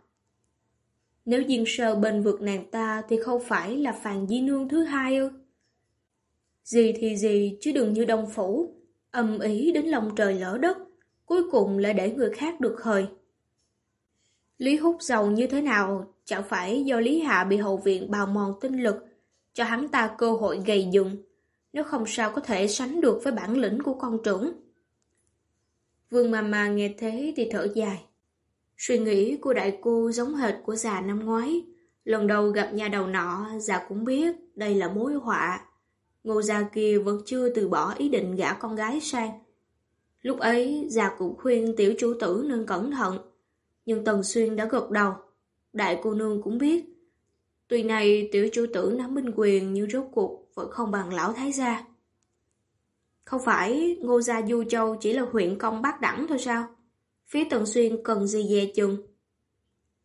Speaker 1: Nếu Diên sơ bên vực nàng ta thì không phải là phàn di nương thứ hai ư? Gì thì gì chứ đừng như đông phủ, âm ý đến lòng trời lỡ đất, cuối cùng lại để người khác được hời. Lý hút giàu như thế nào, chẳng phải do Lý Hạ bị hậu viện bào mòn tinh lực, cho hắn ta cơ hội gầy dựng, nếu không sao có thể sánh được với bản lĩnh của con trưởng. Vương mà mà nghe thế thì thở dài. Suy nghĩ của đại cô giống hệt của già năm ngoái. Lần đầu gặp nhà đầu nọ, già cũng biết đây là mối họa. Ngô gia kia vẫn chưa từ bỏ ý định gả con gái sang. Lúc ấy, già cũng khuyên tiểu chủ tử nên cẩn thận. Nhưng Tần Xuyên đã gật đầu. Đại cô nương cũng biết. Tuy này tiểu chủ tử nắm binh quyền nhưng rốt cuộc vẫn không bằng lão thái gia. Không phải Ngô Gia Du Châu chỉ là huyện công bát đẳng thôi sao? Phía Tần Xuyên cần gì dè chừng?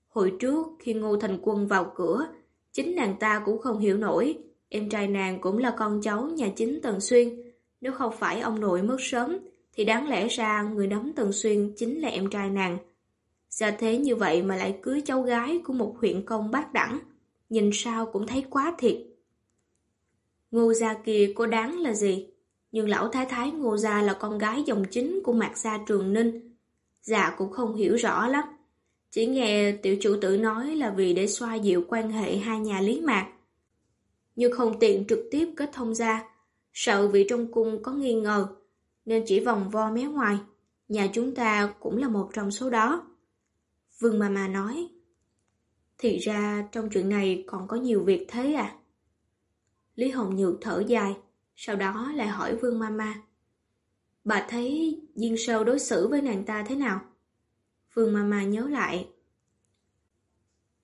Speaker 1: Hồi trước khi Ngô Thành Quân vào cửa, chính nàng ta cũng không hiểu nổi. Em trai nàng cũng là con cháu nhà chính Tần Xuyên. Nếu không phải ông nội mất sớm, thì đáng lẽ ra người nắm Tần Xuyên chính là em trai nàng. Gia thế như vậy mà lại cưới cháu gái của một huyện công bác đẳng. Nhìn sao cũng thấy quá thiệt. Ngô gia kia có đáng là gì? Nhưng lão thái thái Ngô gia là con gái dòng chính của Mạc gia Trường Ninh. Dạ cũng không hiểu rõ lắm. Chỉ nghe tiểu chủ tử nói là vì để xoa dịu quan hệ hai nhà Lý Mạc. Nhưng không tiện trực tiếp kết thông gia sợ vị trong cung có nghi ngờ, nên chỉ vòng vo mé ngoài. Nhà chúng ta cũng là một trong số đó. Vương Mama nói. Thì ra trong chuyện này còn có nhiều việc thế à? Lý Hồng Nhược thở dài, sau đó lại hỏi Vương Mama. Bà thấy Diên Sâu đối xử với nàng ta thế nào? Vương Mama nhớ lại.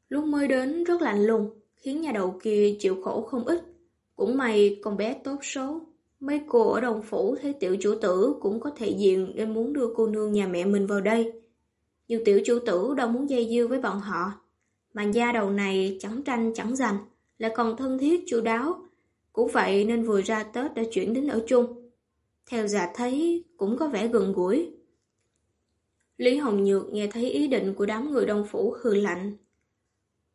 Speaker 1: Lúc mới đến rất lạnh lùng, khiến nhà đầu kia chịu khổ không ít. Cũng may con bé tốt số. Mấy cô ở đồng phủ thấy tiểu chủ tử cũng có thể diện nên muốn đưa cô nương nhà mẹ mình vào đây. Nhưng tiểu chủ tử đâu muốn dây dưa với bọn họ. Mà gia đầu này chẳng tranh chẳng giành, lại còn thân thiết chu đáo. Cũng vậy nên vừa ra Tết đã chuyển đến ở chung. Theo giả thấy cũng có vẻ gần gũi. Lý Hồng Nhược nghe thấy ý định của đám người đông phủ hừ lạnh.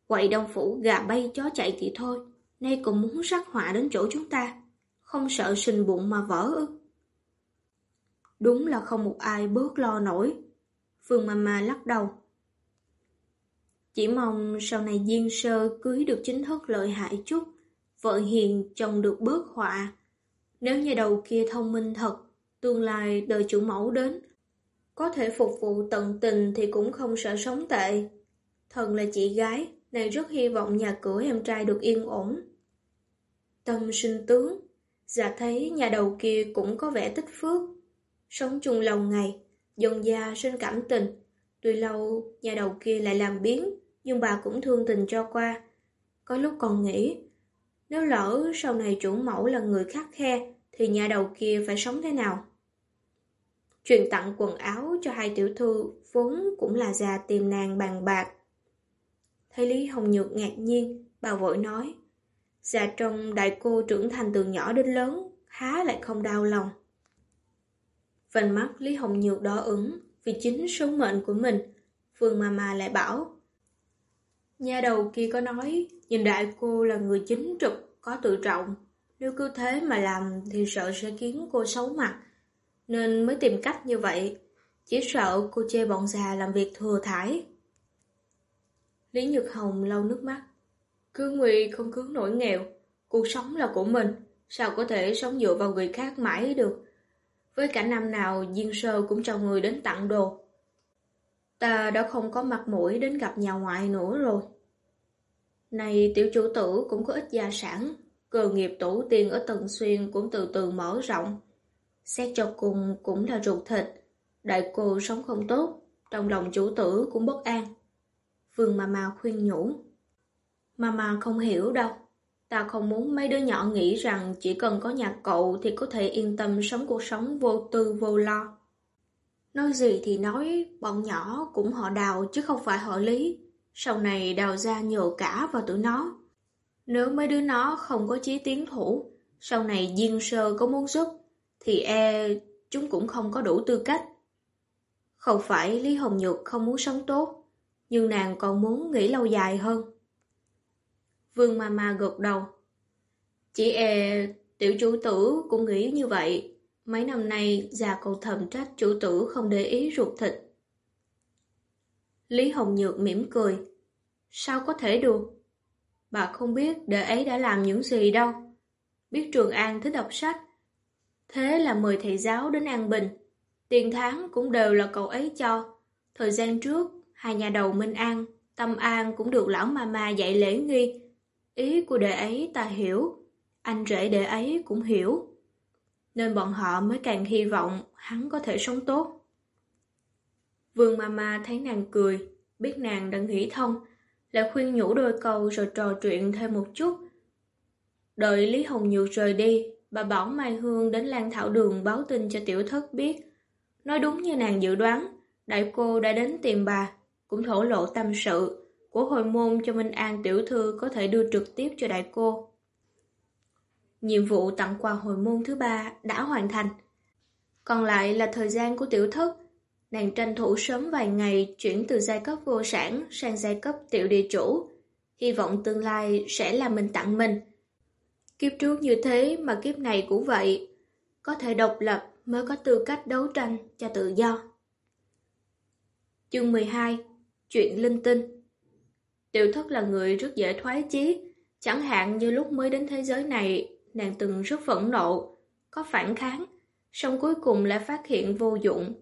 Speaker 1: Quậy đông phủ gà bay chó chạy thì thôi, nay cũng muốn rắc họa đến chỗ chúng ta. Không sợ sinh bụng mà vỡ ư. Đúng là không một ai bớt lo nổi. Phương Mama lắc đầu. Chỉ mong sau này Diên Sơ cưới được chính thức lợi hại chút, vợ hiền chồng được bớt họa. Nếu nhà đầu kia thông minh thật, tương lai đời chủ mẫu đến, có thể phục vụ tận tình thì cũng không sợ sống tệ. Thần là chị gái, này rất hy vọng nhà cửa em trai được yên ổn. Tâm sinh tướng, giả thấy nhà đầu kia cũng có vẻ tích phước. Sống chung lâu ngày, dần già sinh cảm tình. Tuy lâu, nhà đầu kia lại làm biến, nhưng bà cũng thương tình cho qua. Có lúc còn nghĩ, nếu lỡ sau này chủ mẫu là người khắc khe, thì nhà đầu kia phải sống thế nào? Chuyện tặng quần áo cho hai tiểu thư vốn cũng là già tìm nàng bàn bạc. Thấy Lý Hồng Nhược ngạc nhiên, bà vội nói, già trong đại cô trưởng thành từ nhỏ đến lớn, há lại không đau lòng. Vành mắt Lý Hồng Nhược đỏ ứng vì chính số mệnh của mình, Phương Mama lại bảo, Nhà đầu kia có nói, nhìn đại cô là người chính trực, có tự trọng. Nếu cứ thế mà làm thì sợ sẽ khiến cô xấu mặt. Nên mới tìm cách như vậy. Chỉ sợ cô chê bọn già làm việc thừa thải. Lý Nhược Hồng lau nước mắt. Cứ nguy không cứ nổi nghèo. Cuộc sống là của mình. sao có thể sống dựa vào người khác mãi được. Với cả năm nào Diên Sơ cũng cho người đến tặng đồ. Ta đã không có mặt mũi đến gặp nhà ngoại nữa rồi. Này tiểu chủ tử cũng có ít gia sản, cơ nghiệp tổ tiên ở Tần Xuyên cũng từ từ mở rộng. Xét cho cùng cũng là ruột thịt, đại cô sống không tốt, trong lòng chủ tử cũng bất an. Vương Mama khuyên nhủ. Mama không hiểu đâu. Ta không muốn mấy đứa nhỏ nghĩ rằng chỉ cần có nhà cậu thì có thể yên tâm sống cuộc sống vô tư vô lo. Nói gì thì nói, bọn nhỏ cũng họ đào chứ không phải họ lý. Sau này đào ra nhờ cả vào tụi nó. Nếu mấy đứa nó không có chí tiến thủ, sau này Diên Sơ có muốn giúp, thì e chúng cũng không có đủ tư cách. Không phải Lý Hồng Nhược không muốn sống tốt, nhưng nàng còn muốn nghĩ lâu dài hơn. Vương Mama gật đầu. Chỉ e tiểu chủ tử cũng nghĩ như vậy. Mấy năm nay già cầu thầm trách chủ tử không để ý ruột thịt. Lý Hồng Nhược mỉm cười. Sao có thể được? Bà không biết đệ ấy đã làm những gì đâu. Biết Trường An thích đọc sách. Thế là mời thầy giáo đến An Bình. Tiền tháng cũng đều là cậu ấy cho. Thời gian trước, hai nhà đầu Minh An, Tâm An cũng được lão mama dạy lễ nghi. Ý của đệ ấy ta hiểu, anh rể đệ ấy cũng hiểu. Nên bọn họ mới càng hy vọng hắn có thể sống tốt. Vương mama thấy nàng cười, biết nàng đã nghĩ thông, lại khuyên nhủ đôi câu rồi trò chuyện thêm một chút. Đợi Lý Hồng Nhược rời đi, bà bảo Mai Hương đến Lan Thảo Đường báo tin cho tiểu thất biết. Nói đúng như nàng dự đoán, đại cô đã đến tìm bà, cũng thổ lộ tâm sự của hồi môn cho Minh An tiểu thư có thể đưa trực tiếp cho đại cô. Nhiệm vụ tặng quà hồi môn thứ ba đã hoàn thành. Còn lại là thời gian của tiểu thất. Nàng tranh thủ sớm vài ngày chuyển từ giai cấp vô sản sang giai cấp tiểu địa chủ. Hy vọng tương lai sẽ là mình tặng mình. Kiếp trước như thế mà kiếp này cũng vậy. Có thể độc lập mới có tư cách đấu tranh cho tự do. Chương 12 Chuyện linh tinh Tiểu thất là người rất dễ thoái chí, chẳng hạn như lúc mới đến thế giới này, nàng từng rất phẫn nộ, có phản kháng, song cuối cùng lại phát hiện vô dụng,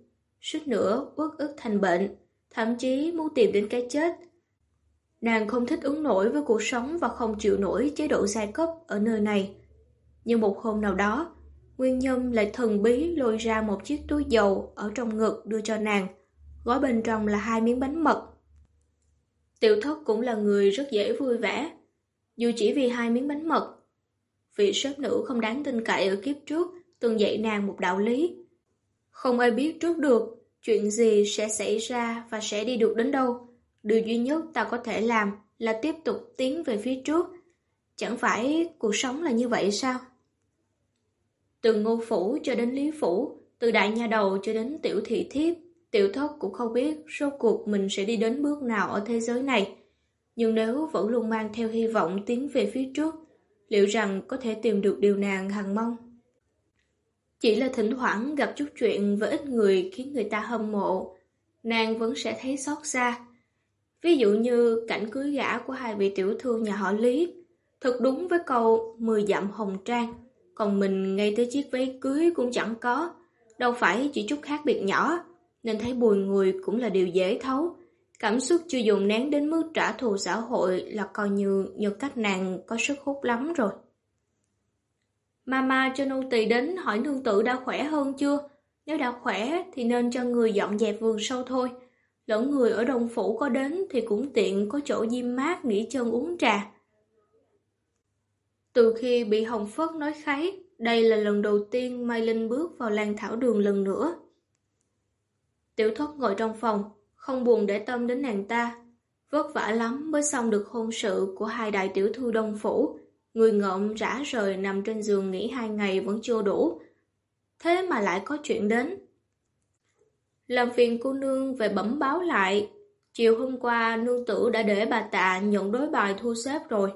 Speaker 1: suýt nữa uất ức thành bệnh, thậm chí muốn tìm đến cái chết. Nàng không thích ứng nổi với cuộc sống và không chịu nổi chế độ giai cấp ở nơi này. Nhưng một hôm nào đó, Nguyên Nhâm lại thần bí lôi ra một chiếc túi dầu ở trong ngực đưa cho nàng, gói bên trong là hai miếng bánh mật. Tiểu thất cũng là người rất dễ vui vẻ, dù chỉ vì hai miếng bánh mật. Vị sếp nữ không đáng tin cậy ở kiếp trước từng dạy nàng một đạo lý. Không ai biết trước được chuyện gì sẽ xảy ra và sẽ đi được đến đâu. Điều duy nhất ta có thể làm là tiếp tục tiến về phía trước. Chẳng phải cuộc sống là như vậy sao? Từ ngô phủ cho đến lý phủ, từ đại nhà đầu cho đến tiểu thị thiếp, Tiểu thất cũng không biết rốt cuộc mình sẽ đi đến bước nào ở thế giới này. Nhưng nếu vẫn luôn mang theo hy vọng tiến về phía trước, liệu rằng có thể tìm được điều nàng hằng mong? Chỉ là thỉnh thoảng gặp chút chuyện với ít người khiến người ta hâm mộ, nàng vẫn sẽ thấy xót xa. Ví dụ như cảnh cưới gã của hai vị tiểu thư nhà họ Lý, thật đúng với câu mười dặm hồng trang, còn mình ngay tới chiếc váy cưới cũng chẳng có, đâu phải chỉ chút khác biệt nhỏ nên thấy bùi người cũng là điều dễ thấu. Cảm xúc chưa dùng nén đến mức trả thù xã hội là coi như như cách nàng có sức hút lắm rồi. Mama cho nô tỳ đến hỏi nương tử đã khỏe hơn chưa? Nếu đã khỏe thì nên cho người dọn dẹp vườn sâu thôi. Lỡ người ở đồng phủ có đến thì cũng tiện có chỗ diêm mát nghỉ chân uống trà. Từ khi bị Hồng Phất nói kháy, đây là lần đầu tiên Mai Linh bước vào làng thảo đường lần nữa. Tiểu thất ngồi trong phòng, không buồn để tâm đến nàng ta. Vất vả lắm mới xong được hôn sự của hai đại tiểu thư đông phủ. Người ngợm rã rời nằm trên giường nghỉ hai ngày vẫn chưa đủ. Thế mà lại có chuyện đến. Làm phiền cô nương về bẩm báo lại. Chiều hôm qua nương tử đã để bà tạ nhận đối bài thu xếp rồi.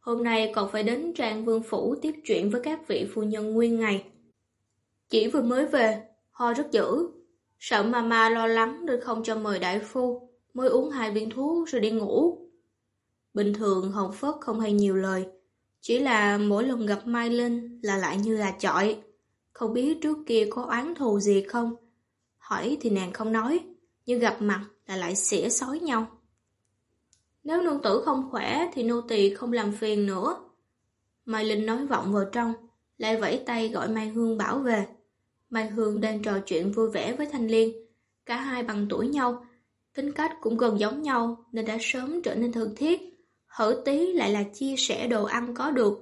Speaker 1: Hôm nay còn phải đến trang vương phủ tiếp chuyện với các vị phu nhân nguyên ngày. Chỉ vừa mới về, ho rất dữ, Sợ mama lo lắng nên không cho mời đại phu, mới uống hai viên thuốc rồi đi ngủ. Bình thường Hồng Phất không hay nhiều lời, Chỉ là mỗi lần gặp Mai Linh là lại như là chọi. Không biết trước kia có oán thù gì không? Hỏi thì nàng không nói, nhưng gặp mặt là lại xỉa sói nhau. Nếu nương tử không khỏe thì nô tỳ không làm phiền nữa. Mai Linh nói vọng vào trong, lại vẫy tay gọi Mai Hương bảo về. Mai Hương đang trò chuyện vui vẻ với Thanh Liên. Cả hai bằng tuổi nhau, tính cách cũng gần giống nhau nên đã sớm trở nên thân thiết. Hở tí lại là chia sẻ đồ ăn có được.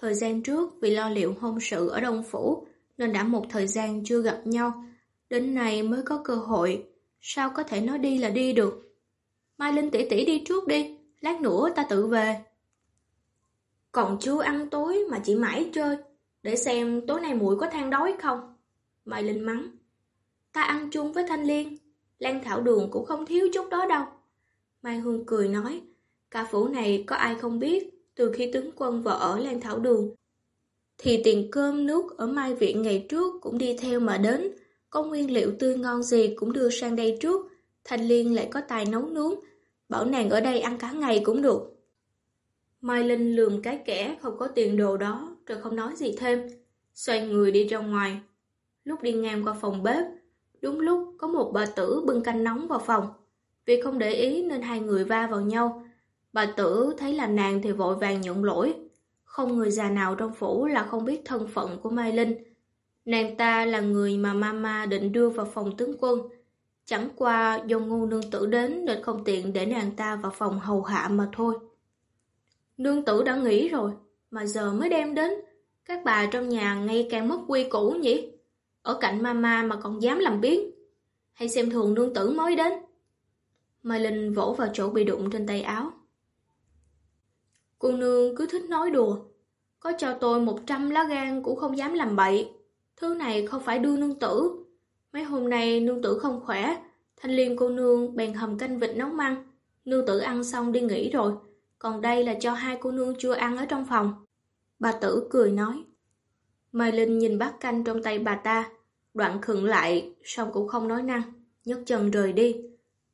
Speaker 1: Thời gian trước vì lo liệu hôn sự ở Đông Phủ nên đã một thời gian chưa gặp nhau. Đến nay mới có cơ hội, sao có thể nói đi là đi được. Mai Linh tỷ tỷ đi trước đi, lát nữa ta tự về. Còn chưa ăn tối mà chỉ mãi chơi, để xem tối nay muội có than đói không. Mai Linh mắng. Ta ăn chung với Thanh Liên, Lan Thảo Đường cũng không thiếu chút đó đâu. Mai Hương cười nói, cả phủ này có ai không biết, từ khi tướng quân vợ ở Lan Thảo Đường, thì tiền cơm nước ở Mai Viện ngày trước cũng đi theo mà đến, có nguyên liệu tươi ngon gì cũng đưa sang đây trước, Thanh Liên lại có tài nấu nướng, bảo nàng ở đây ăn cả ngày cũng được. Mai Linh lườm cái kẻ không có tiền đồ đó, rồi không nói gì thêm, xoay người đi ra ngoài. Lúc đi ngang qua phòng bếp, đúng lúc có một bà tử bưng canh nóng vào phòng. Vì không để ý nên hai người va vào nhau. Bà tử thấy là nàng thì vội vàng nhận lỗi. Không người già nào trong phủ là không biết thân phận của Mai Linh. Nàng ta là người mà mama định đưa vào phòng tướng quân. Chẳng qua do ngu nương tử đến nên không tiện để nàng ta vào phòng hầu hạ mà thôi. Nương tử đã nghỉ rồi, mà giờ mới đem đến. Các bà trong nhà ngay càng mất quy củ nhỉ? Ở cạnh mama mà còn dám làm biến. Hay xem thường nương tử mới đến. Mai Linh vỗ vào chỗ bị đụng trên tay áo. Cô nương cứ thích nói đùa. Có cho tôi một trăm lá gan cũng không dám làm bậy. Thứ này không phải đưa nương tử. Mấy hôm nay nương tử không khỏe. Thanh liên cô nương bèn hầm canh vịt nấu măng. Nương tử ăn xong đi nghỉ rồi. Còn đây là cho hai cô nương chưa ăn ở trong phòng. Bà tử cười nói. Mai Linh nhìn bát canh trong tay bà ta. Đoạn khựng lại, xong cũng không nói năng. nhấc chân rời đi.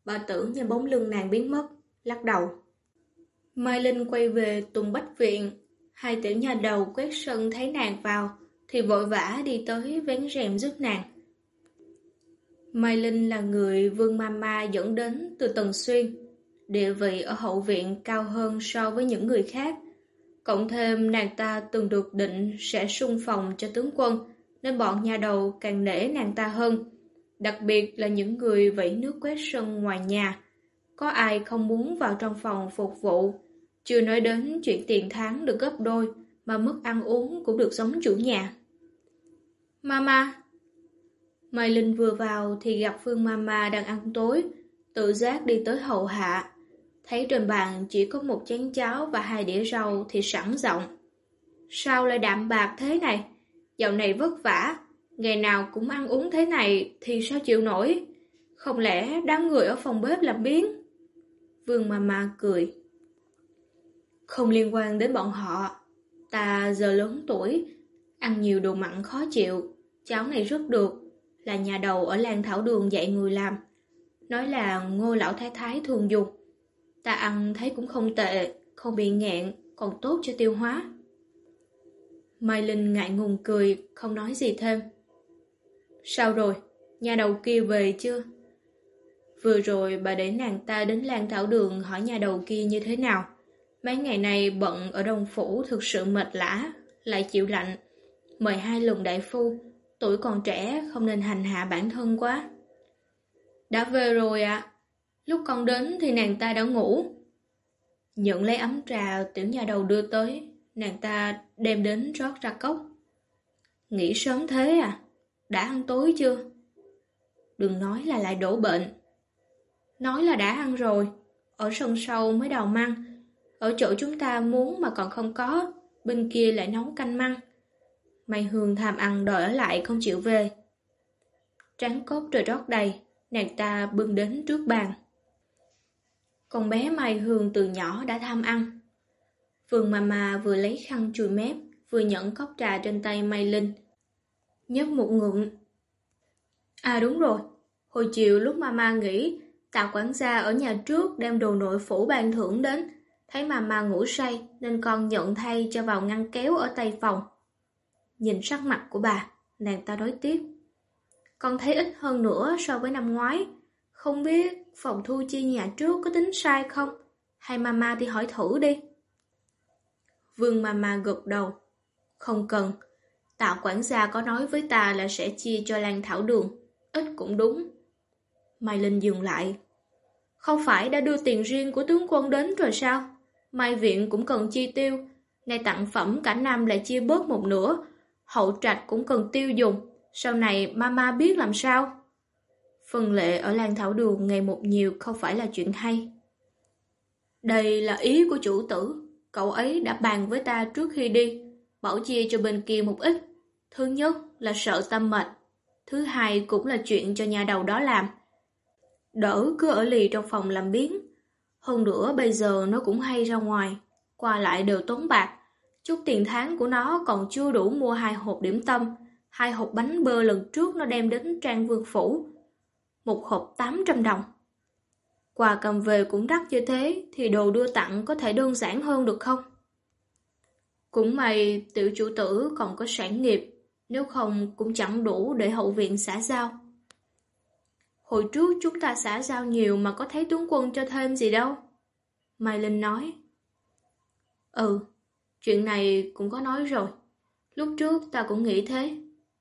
Speaker 1: Bà tưởng như bóng lưng nàng biến mất, lắc đầu. Mai Linh quay về Tùng Bách Viện. Hai tiểu nhà đầu quét sân thấy nàng vào, thì vội vã đi tới vén rèm giúp nàng. Mai Linh là người Vương Mama dẫn đến từ Tần Xuyên. Địa vị ở hậu viện cao hơn so với những người khác. Cộng thêm nàng ta từng được định sẽ sung phòng cho tướng quân, nên bọn nhà đầu càng nể nàng ta hơn. Đặc biệt là những người vẫy nước quét sân ngoài nhà. Có ai không muốn vào trong phòng phục vụ. Chưa nói đến chuyện tiền tháng được gấp đôi, mà mức ăn uống cũng được giống chủ nhà. Mama Mai Linh vừa vào thì gặp Phương Mama đang ăn tối, tự giác đi tới hậu hạ. Thấy trên bàn chỉ có một chén cháo và hai đĩa rau thì sẵn giọng. Sao lại đạm bạc thế này? Dạo này vất vả, ngày nào cũng ăn uống thế này thì sao chịu nổi? Không lẽ đám người ở phòng bếp làm biến? Vương Mama cười. Không liên quan đến bọn họ. Ta giờ lớn tuổi, ăn nhiều đồ mặn khó chịu. Cháo này rất được, là nhà đầu ở làng Thảo Đường dạy người làm. Nói là ngô lão thái thái thường dùng. Ta ăn thấy cũng không tệ, không bị nghẹn, còn tốt cho tiêu hóa. Mai Linh ngại ngùng cười, không nói gì thêm. Sao rồi? Nhà đầu kia về chưa? Vừa rồi bà để nàng ta đến Lan Thảo Đường hỏi nhà đầu kia như thế nào. Mấy ngày này bận ở Đông Phủ thực sự mệt lã, lại chịu lạnh. Mời hai lùng đại phu, tuổi còn trẻ không nên hành hạ bản thân quá. Đã về rồi ạ. Lúc con đến thì nàng ta đã ngủ. Nhận lấy ấm trà tiểu nhà đầu đưa tới, nàng ta đem đến rót ra cốc. nghĩ sớm thế à? Đã ăn tối chưa? Đừng nói là lại đổ bệnh. Nói là đã ăn rồi, ở sân sâu mới đào măng. Ở chỗ chúng ta muốn mà còn không có, bên kia lại nấu canh măng. Mày Hương tham ăn đòi ở lại không chịu về. Tráng cốt rồi rót đầy, nàng ta bưng đến trước bàn. Con bé Mai Hương từ nhỏ đã tham ăn. Phương Mama vừa lấy khăn chùi mép, vừa nhận cốc trà trên tay Mai Linh. Nhấp một ngụm. À đúng rồi, hồi chiều lúc Mama nghỉ, tạ quản gia ở nhà trước đem đồ nội phủ ban thưởng đến. thấy mama ngủ say nên con nhận thay cho vào ngăn kéo ở tay phòng. Nhìn sắc mặt của bà, nàng ta nói tiếp. Con thấy ít hơn nữa so với năm ngoái. Không biết phòng thu chi nhà trước có tính sai không? Hay mama thì hỏi thử đi. Vương mama gật đầu. Không cần. Tạ quản gia có nói với ta là sẽ chia cho Lan Thảo Đường. Ít cũng đúng. Mai Linh dừng lại. Không phải đã đưa tiền riêng của tướng quân đến rồi sao? Mai viện cũng cần chi tiêu. Nay tặng phẩm cả năm lại chia bớt một nửa. Hậu trạch cũng cần tiêu dùng. Sau này mama biết làm sao? Phần lệ ở Lan Thảo Đường ngày một nhiều không phải là chuyện hay. Đây là ý của chủ tử. Cậu ấy đã bàn với ta trước khi đi. Bảo chia cho bên kia một ít. Thứ nhất là sợ tâm mệt. Thứ hai cũng là chuyện cho nhà đầu đó làm. Đỡ cứ ở lì trong phòng làm biến. Hơn nữa bây giờ nó cũng hay ra ngoài. Qua lại đều tốn bạc. Chút tiền tháng của nó còn chưa đủ mua hai hộp điểm tâm. Hai hộp bánh bơ lần trước nó đem đến Trang Vương Phủ. Một hộp 800 đồng. Quà cầm về cũng đắt như thế thì đồ đưa tặng có thể đơn giản hơn được không? Cũng may tiểu chủ tử còn có sản nghiệp, nếu không cũng chẳng đủ để hậu viện xã giao. Hồi trước chúng ta xã giao nhiều mà có thấy tướng quân cho thêm gì đâu. Mai Linh nói. Ừ, chuyện này cũng có nói rồi. Lúc trước ta cũng nghĩ thế.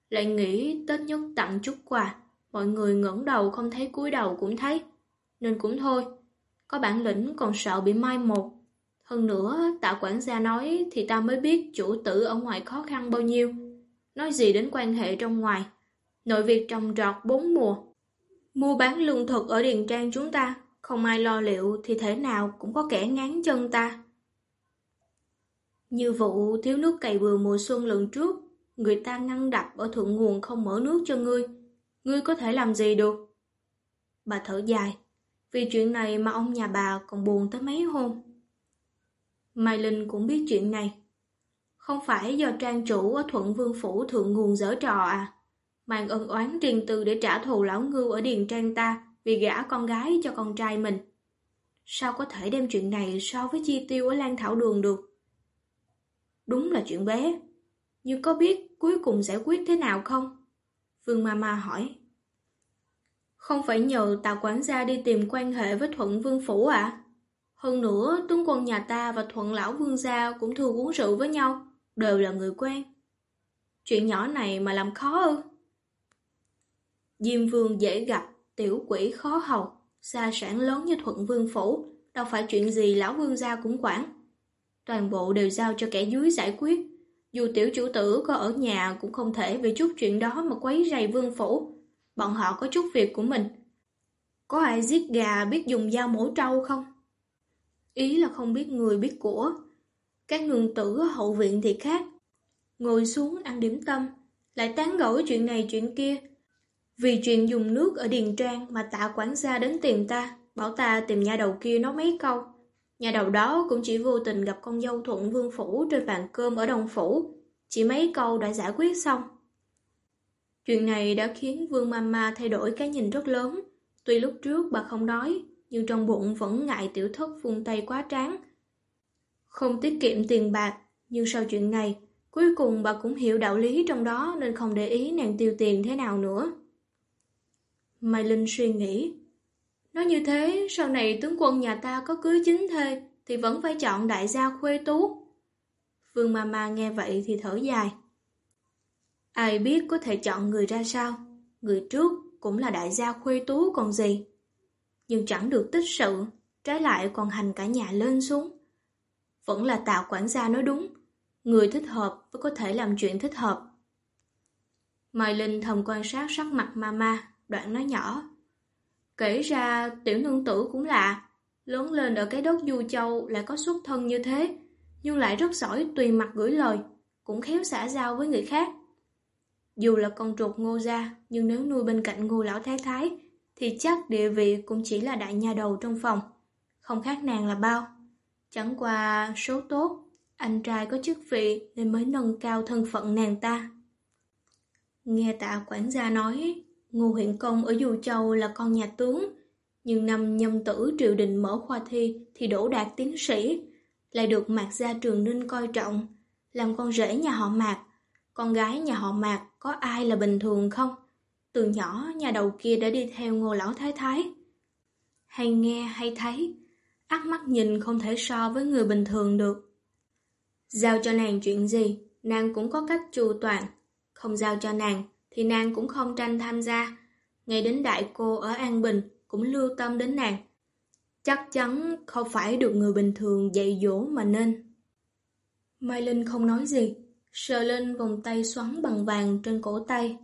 Speaker 1: Lại nghĩ Tết nhất tặng chút quà. Mọi người ngẩng đầu không thấy cúi đầu cũng thấy. Nên cũng thôi. Có bản lĩnh còn sợ bị mai một. Hơn nữa, tạ quản gia nói thì ta mới biết chủ tử ở ngoài khó khăn bao nhiêu. Nói gì đến quan hệ trong ngoài. Nội việc trồng trọt bốn mùa. Mua bán lương thực ở Điền Trang chúng ta, không ai lo liệu thì thể nào cũng có kẻ ngán chân ta. Như vụ thiếu nước cày bừa mùa xuân lần trước, người ta ngăn đập ở thượng nguồn không mở nước cho ngươi. Ngươi có thể làm gì được? Bà thở dài, vì chuyện này mà ông nhà bà còn buồn tới mấy hôm. Mai Linh cũng biết chuyện này. Không phải do trang chủ ở Thuận Vương Phủ thượng nguồn dở trò à? Mang ân oán riêng tư để trả thù lão ngưu ở điền trang ta vì gả con gái cho con trai mình. Sao có thể đem chuyện này so với chi tiêu ở Lan Thảo Đường được? Đúng là chuyện bé. Nhưng có biết cuối cùng giải quyết thế nào không? Vương Mama hỏi. Không phải nhờ tào quản gia đi tìm quan hệ với Thuận Vương Phủ à? Hơn nữa, tướng quân nhà ta và Thuận Lão Vương gia cũng thường uống rượu với nhau, đều là người quen. Chuyện nhỏ này mà làm khó ư? Diêm Vương dễ gặp, tiểu quỷ khó hầu, gia sản lớn như Thuận Vương Phủ, đâu phải chuyện gì Lão Vương gia cũng quản. Toàn bộ đều giao cho kẻ dưới giải quyết. Dù tiểu chủ tử có ở nhà cũng không thể vì chút chuyện đó mà quấy rầy vương phủ. Bọn họ có chút việc của mình. Có ai giết gà biết dùng dao mổ trâu không? Ý là không biết người biết của. Các nương tử ở hậu viện thì khác. Ngồi xuống ăn điểm tâm, lại tán gẫu chuyện này chuyện kia. Vì chuyện dùng nước ở Điền Trang mà tạ quản gia đến tìm ta, bảo ta tìm nhà đầu kia nói mấy câu. Nhà đầu đó cũng chỉ vô tình gặp con dâu thuận vương phủ trên bàn cơm ở Đồng Phủ. Chỉ mấy câu đã giải quyết xong. Chuyện này đã khiến Vương Mama thay đổi cái nhìn rất lớn. Tuy lúc trước bà không nói, nhưng trong bụng vẫn ngại tiểu thất vung tay quá tráng. Không tiết kiệm tiền bạc, nhưng sau chuyện này, cuối cùng bà cũng hiểu đạo lý trong đó nên không để ý nàng tiêu tiền thế nào nữa. Mai Linh suy nghĩ, Nói như thế, sau này tướng quân nhà ta có cưới chính thê, thì vẫn phải chọn đại gia khuê tú. Vương Mama nghe vậy thì thở dài. Ai biết có thể chọn người ra sao, người trước cũng là đại gia khuê tú còn gì. Nhưng chẳng được tích sự, trái lại còn hành cả nhà lên xuống. Vẫn là tạo quản gia nói đúng, người thích hợp mới có thể làm chuyện thích hợp. Mai Linh thầm quan sát sắc mặt Mama, đoạn nói nhỏ. Kể ra tiểu nương tử cũng lạ, lớn lên ở cái đất Du Châu lại có xuất thân như thế, nhưng lại rất giỏi tùy mặt gửi lời, cũng khéo xã giao với người khác. Dù là con ruột ngô gia, nhưng nếu nuôi bên cạnh ngô lão thái thái, thì chắc địa vị cũng chỉ là đại nhà đầu trong phòng, không khác nàng là bao. Chẳng qua số tốt, anh trai có chức vị nên mới nâng cao thân phận nàng ta. Nghe tạ quản gia nói, Ngô huyện công ở Dù Châu là con nhà tướng, nhưng năm nhâm tử triều đình mở khoa thi thì đổ đạt tiến sĩ, lại được Mạc Gia Trường Ninh coi trọng, làm con rể nhà họ Mạc. Con gái nhà họ Mạc có ai là bình thường không? Từ nhỏ nhà đầu kia đã đi theo ngô lão thái thái. Hay nghe hay thấy, ác mắt nhìn không thể so với người bình thường được. Giao cho nàng chuyện gì, nàng cũng có cách chu toàn. Không giao cho nàng, thì nàng cũng không tranh tham gia. Ngay đến đại cô ở An Bình cũng lưu tâm đến nàng. Chắc chắn không phải được người bình thường dạy dỗ mà nên. Mai Linh không nói gì, sờ lên vòng tay xoắn bằng vàng trên cổ tay.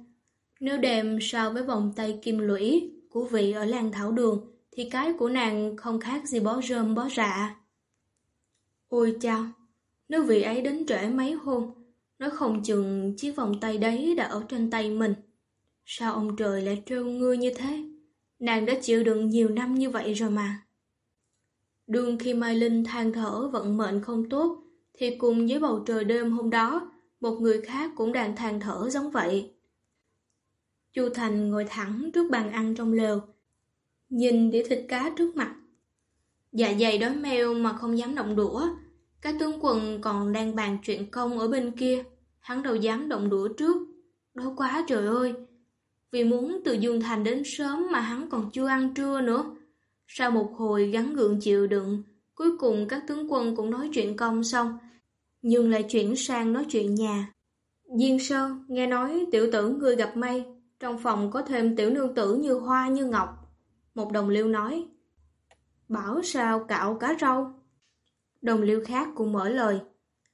Speaker 1: Nếu đem so với vòng tay kim lũy của vị ở làng thảo đường, thì cái của nàng không khác gì bó rơm bó rạ. Ôi chao, nếu vị ấy đến trễ mấy hôm, nó không chừng chiếc vòng tay đấy đã ở trên tay mình. Sao ông trời lại trêu ngươi như thế? Nàng đã chịu đựng nhiều năm như vậy rồi mà. Đương khi Mai Linh than thở vận mệnh không tốt, thì cùng với bầu trời đêm hôm đó, một người khác cũng đang than thở giống vậy. Chu Thành ngồi thẳng trước bàn ăn trong lều, nhìn đĩa thịt cá trước mặt. Dạ dày đói meo mà không dám động đũa, các tướng quần còn đang bàn chuyện công ở bên kia, hắn đâu dám động đũa trước. Đói quá trời ơi! Vì muốn từ Dương Thành đến sớm mà hắn còn chưa ăn trưa nữa. Sau một hồi gắn gượng chịu đựng, cuối cùng các tướng quân cũng nói chuyện công xong, nhưng lại chuyển sang nói chuyện nhà. Diên Sơn nghe nói tiểu tử người gặp may, trong phòng có thêm tiểu nương tử như hoa như ngọc. Một đồng liêu nói, bảo sao cạo cá rau. Đồng liêu khác cũng mở lời,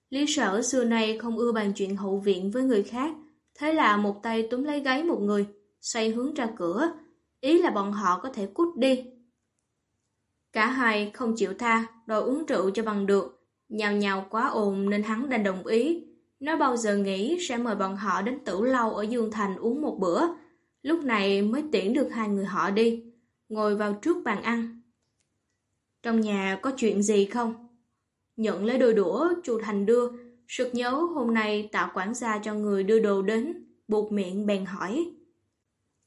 Speaker 1: Lý sở xưa nay không ưa bàn chuyện hậu viện với người khác, thế là một tay túm lấy gáy một người, xoay hướng ra cửa, ý là bọn họ có thể cút đi. Cả hai không chịu tha, đòi uống rượu cho bằng được, nhào nhào quá ồn nên hắn đành đồng ý. Nó bao giờ nghĩ sẽ mời bọn họ đến tử lâu ở Dương Thành uống một bữa, lúc này mới tiễn được hai người họ đi, ngồi vào trước bàn ăn. Trong nhà có chuyện gì không? Nhận lấy đôi đũa, chu Thành đưa, sực nhớ hôm nay tạo quản gia cho người đưa đồ đến, buộc miệng bèn hỏi.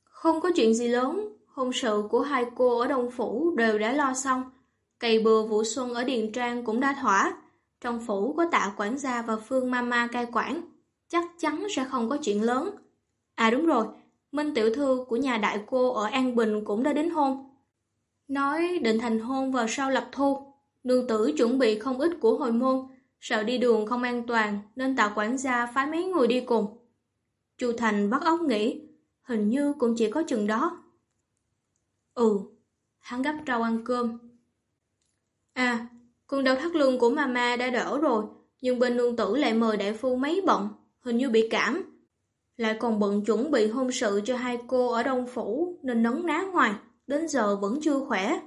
Speaker 1: Không có chuyện gì lớn, hôn sự của hai cô ở Đông Phủ đều đã lo xong. Cày bừa vụ xuân ở Điền Trang cũng đã thỏa. Trong phủ có tạ quản gia và Phương Mama cai quản. Chắc chắn sẽ không có chuyện lớn. À đúng rồi, Minh tiểu thư của nhà đại cô ở An Bình cũng đã đến hôn. Nói định thành hôn vào sau lập thu. Nương tử chuẩn bị không ít của hồi môn, sợ đi đường không an toàn nên tạ quản gia phái mấy người đi cùng. Chu Thành bắt óc nghĩ, hình như cũng chỉ có chừng đó. Ừ, hắn gấp rau ăn cơm. À, con đau thắt lưng của mama đã đỡ rồi, nhưng bên nương tử lại mời đại phu mấy bận, hình như bị cảm. Lại còn bận chuẩn bị hôn sự cho hai cô ở Đông Phủ nên nấn ná hoài, đến giờ vẫn chưa khỏe.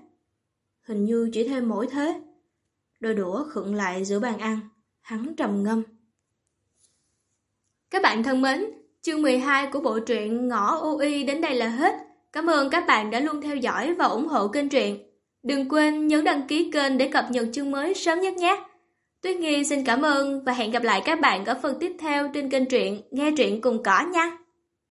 Speaker 1: Hình như chỉ thêm mỗi thế. Đôi đũa khựng lại giữa bàn ăn, hắn trầm ngâm. Các bạn thân mến, chương 12 của bộ truyện Ngõ OI đến đây là hết. Cảm ơn các bạn đã luôn theo dõi và ủng hộ kênh truyện. Đừng quên nhấn đăng ký kênh để cập nhật chương mới sớm nhất nhé. Tuyết Nghi xin cảm ơn và hẹn gặp lại các bạn ở phần tiếp theo trên kênh truyện Nghe truyện cùng cỏ nha.